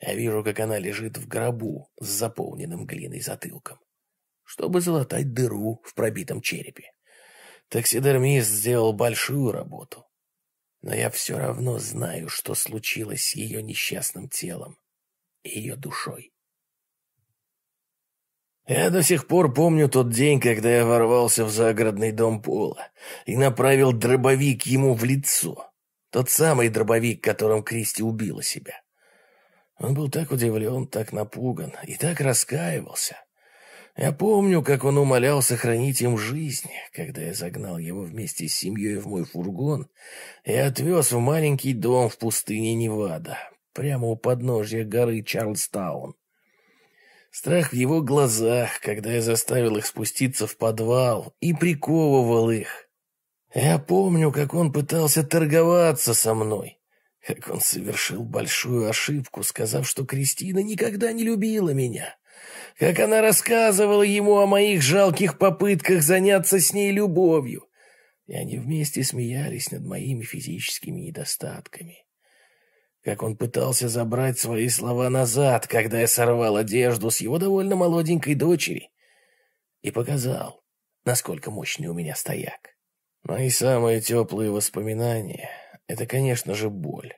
Я вижу, как она лежит в гробу с заполненным глиной затылком чтобы залатать дыру в пробитом черепе. Таксидермист сделал большую работу. Но я все равно знаю, что случилось с ее несчастным телом и ее душой. Я до сих пор помню тот день, когда я ворвался в загородный дом Пола и направил дробовик ему в лицо. Тот самый дробовик, которым Кристи убила себя. Он был так удивлен, так напуган и так раскаивался. Я помню, как он умолял сохранить им жизнь, когда я загнал его вместе с семьей в мой фургон и отвез в маленький дом в пустыне Невада, прямо у подножья горы Чарльстаун. Страх в его глазах, когда я заставил их спуститься в подвал и приковывал их. Я помню, как он пытался торговаться со мной, как он совершил большую ошибку, сказав, что Кристина никогда не любила меня, как она рассказывала ему о моих жалких попытках заняться с ней любовью, и они вместе смеялись над моими физическими недостатками как он пытался забрать свои слова назад, когда я сорвал одежду с его довольно молоденькой дочери и показал, насколько мощный у меня стояк. Мои самые теплые воспоминания — это, конечно же, боль.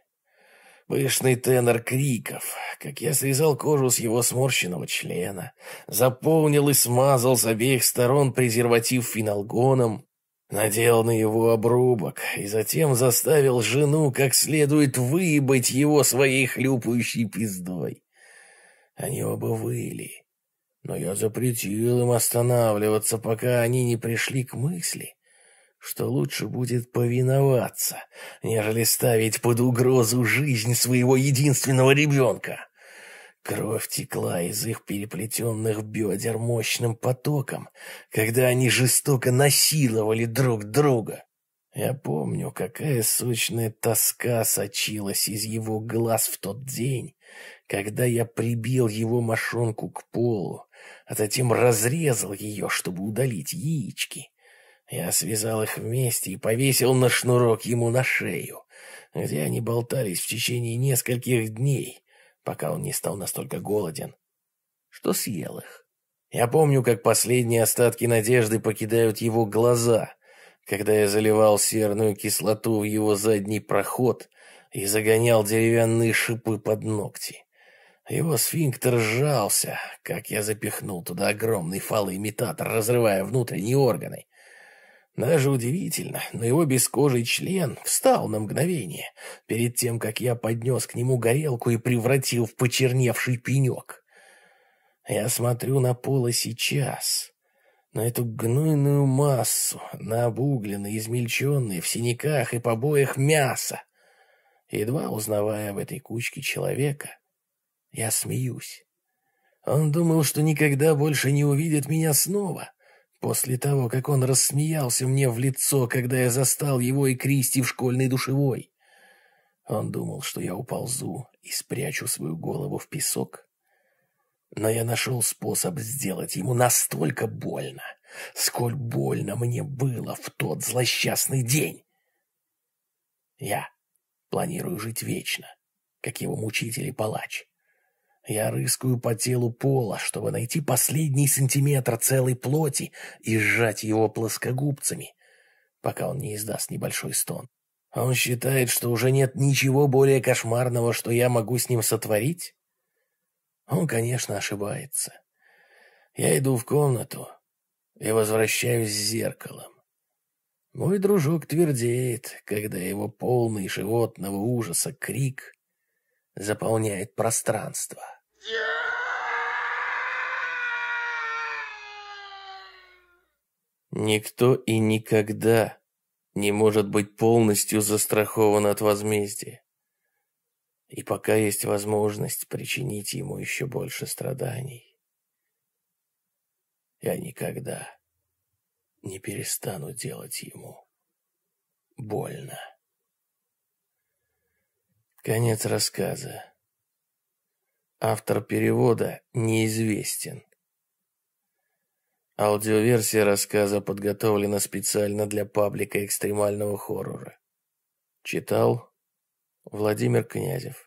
Пышный тенор криков, как я срезал кожу с его сморщенного члена, заполнил и смазал с обеих сторон презерватив финалгоном, надел на его обрубок и затем заставил жену как следует выебать его своей хлюпающей пиздой. Они оба выли, но я запретил им останавливаться, пока они не пришли к мысли, что лучше будет повиноваться, нежели ставить под угрозу жизнь своего единственного ребенка. Кровь текла из их переплетенных бедер мощным потоком, когда они жестоко насиловали друг друга. Я помню, какая сочная тоска сочилась из его глаз в тот день, когда я прибил его мошонку к полу, а затем разрезал ее, чтобы удалить яички. Я связал их вместе и повесил на шнурок ему на шею, где они болтались в течение нескольких дней, пока он не стал настолько голоден, что съел их. Я помню, как последние остатки надежды покидают его глаза, когда я заливал серную кислоту в его задний проход и загонял деревянные шипы под ногти. Его сфинктер сжался, как я запихнул туда огромный фалоимитатор, разрывая внутренние органы. Даже удивительно, но его бескожий член встал на мгновение, перед тем, как я поднес к нему горелку и превратил в почерневший пенек. Я смотрю на поло сейчас, на эту гнойную массу, на обугленное, измельченное в синяках и побоях мясо. Едва узнавая в этой кучке человека, я смеюсь. Он думал, что никогда больше не увидит меня снова — После того, как он рассмеялся мне в лицо, когда я застал его и Кристи в школьной душевой. Он думал, что я уползу и спрячу свою голову в песок. Но я нашел способ сделать ему настолько больно, сколь больно мне было в тот злосчастный день. Я планирую жить вечно, как его мучитель и палач. Я рыскаю по телу пола, чтобы найти последний сантиметр целой плоти и сжать его плоскогубцами, пока он не издаст небольшой стон. Он считает, что уже нет ничего более кошмарного, что я могу с ним сотворить? Он, конечно, ошибается. Я иду в комнату и возвращаюсь с зеркалом. Мой дружок твердеет, когда его полный животного ужаса крик заполняет пространство. Никто и никогда не может быть полностью застрахован от возмездия. И пока есть возможность причинить ему еще больше страданий, я никогда не перестану делать ему больно. Конец рассказа. Автор перевода неизвестен. Аудиоверсия рассказа подготовлена специально для паблика экстремального хоррора. Читал Владимир Князев.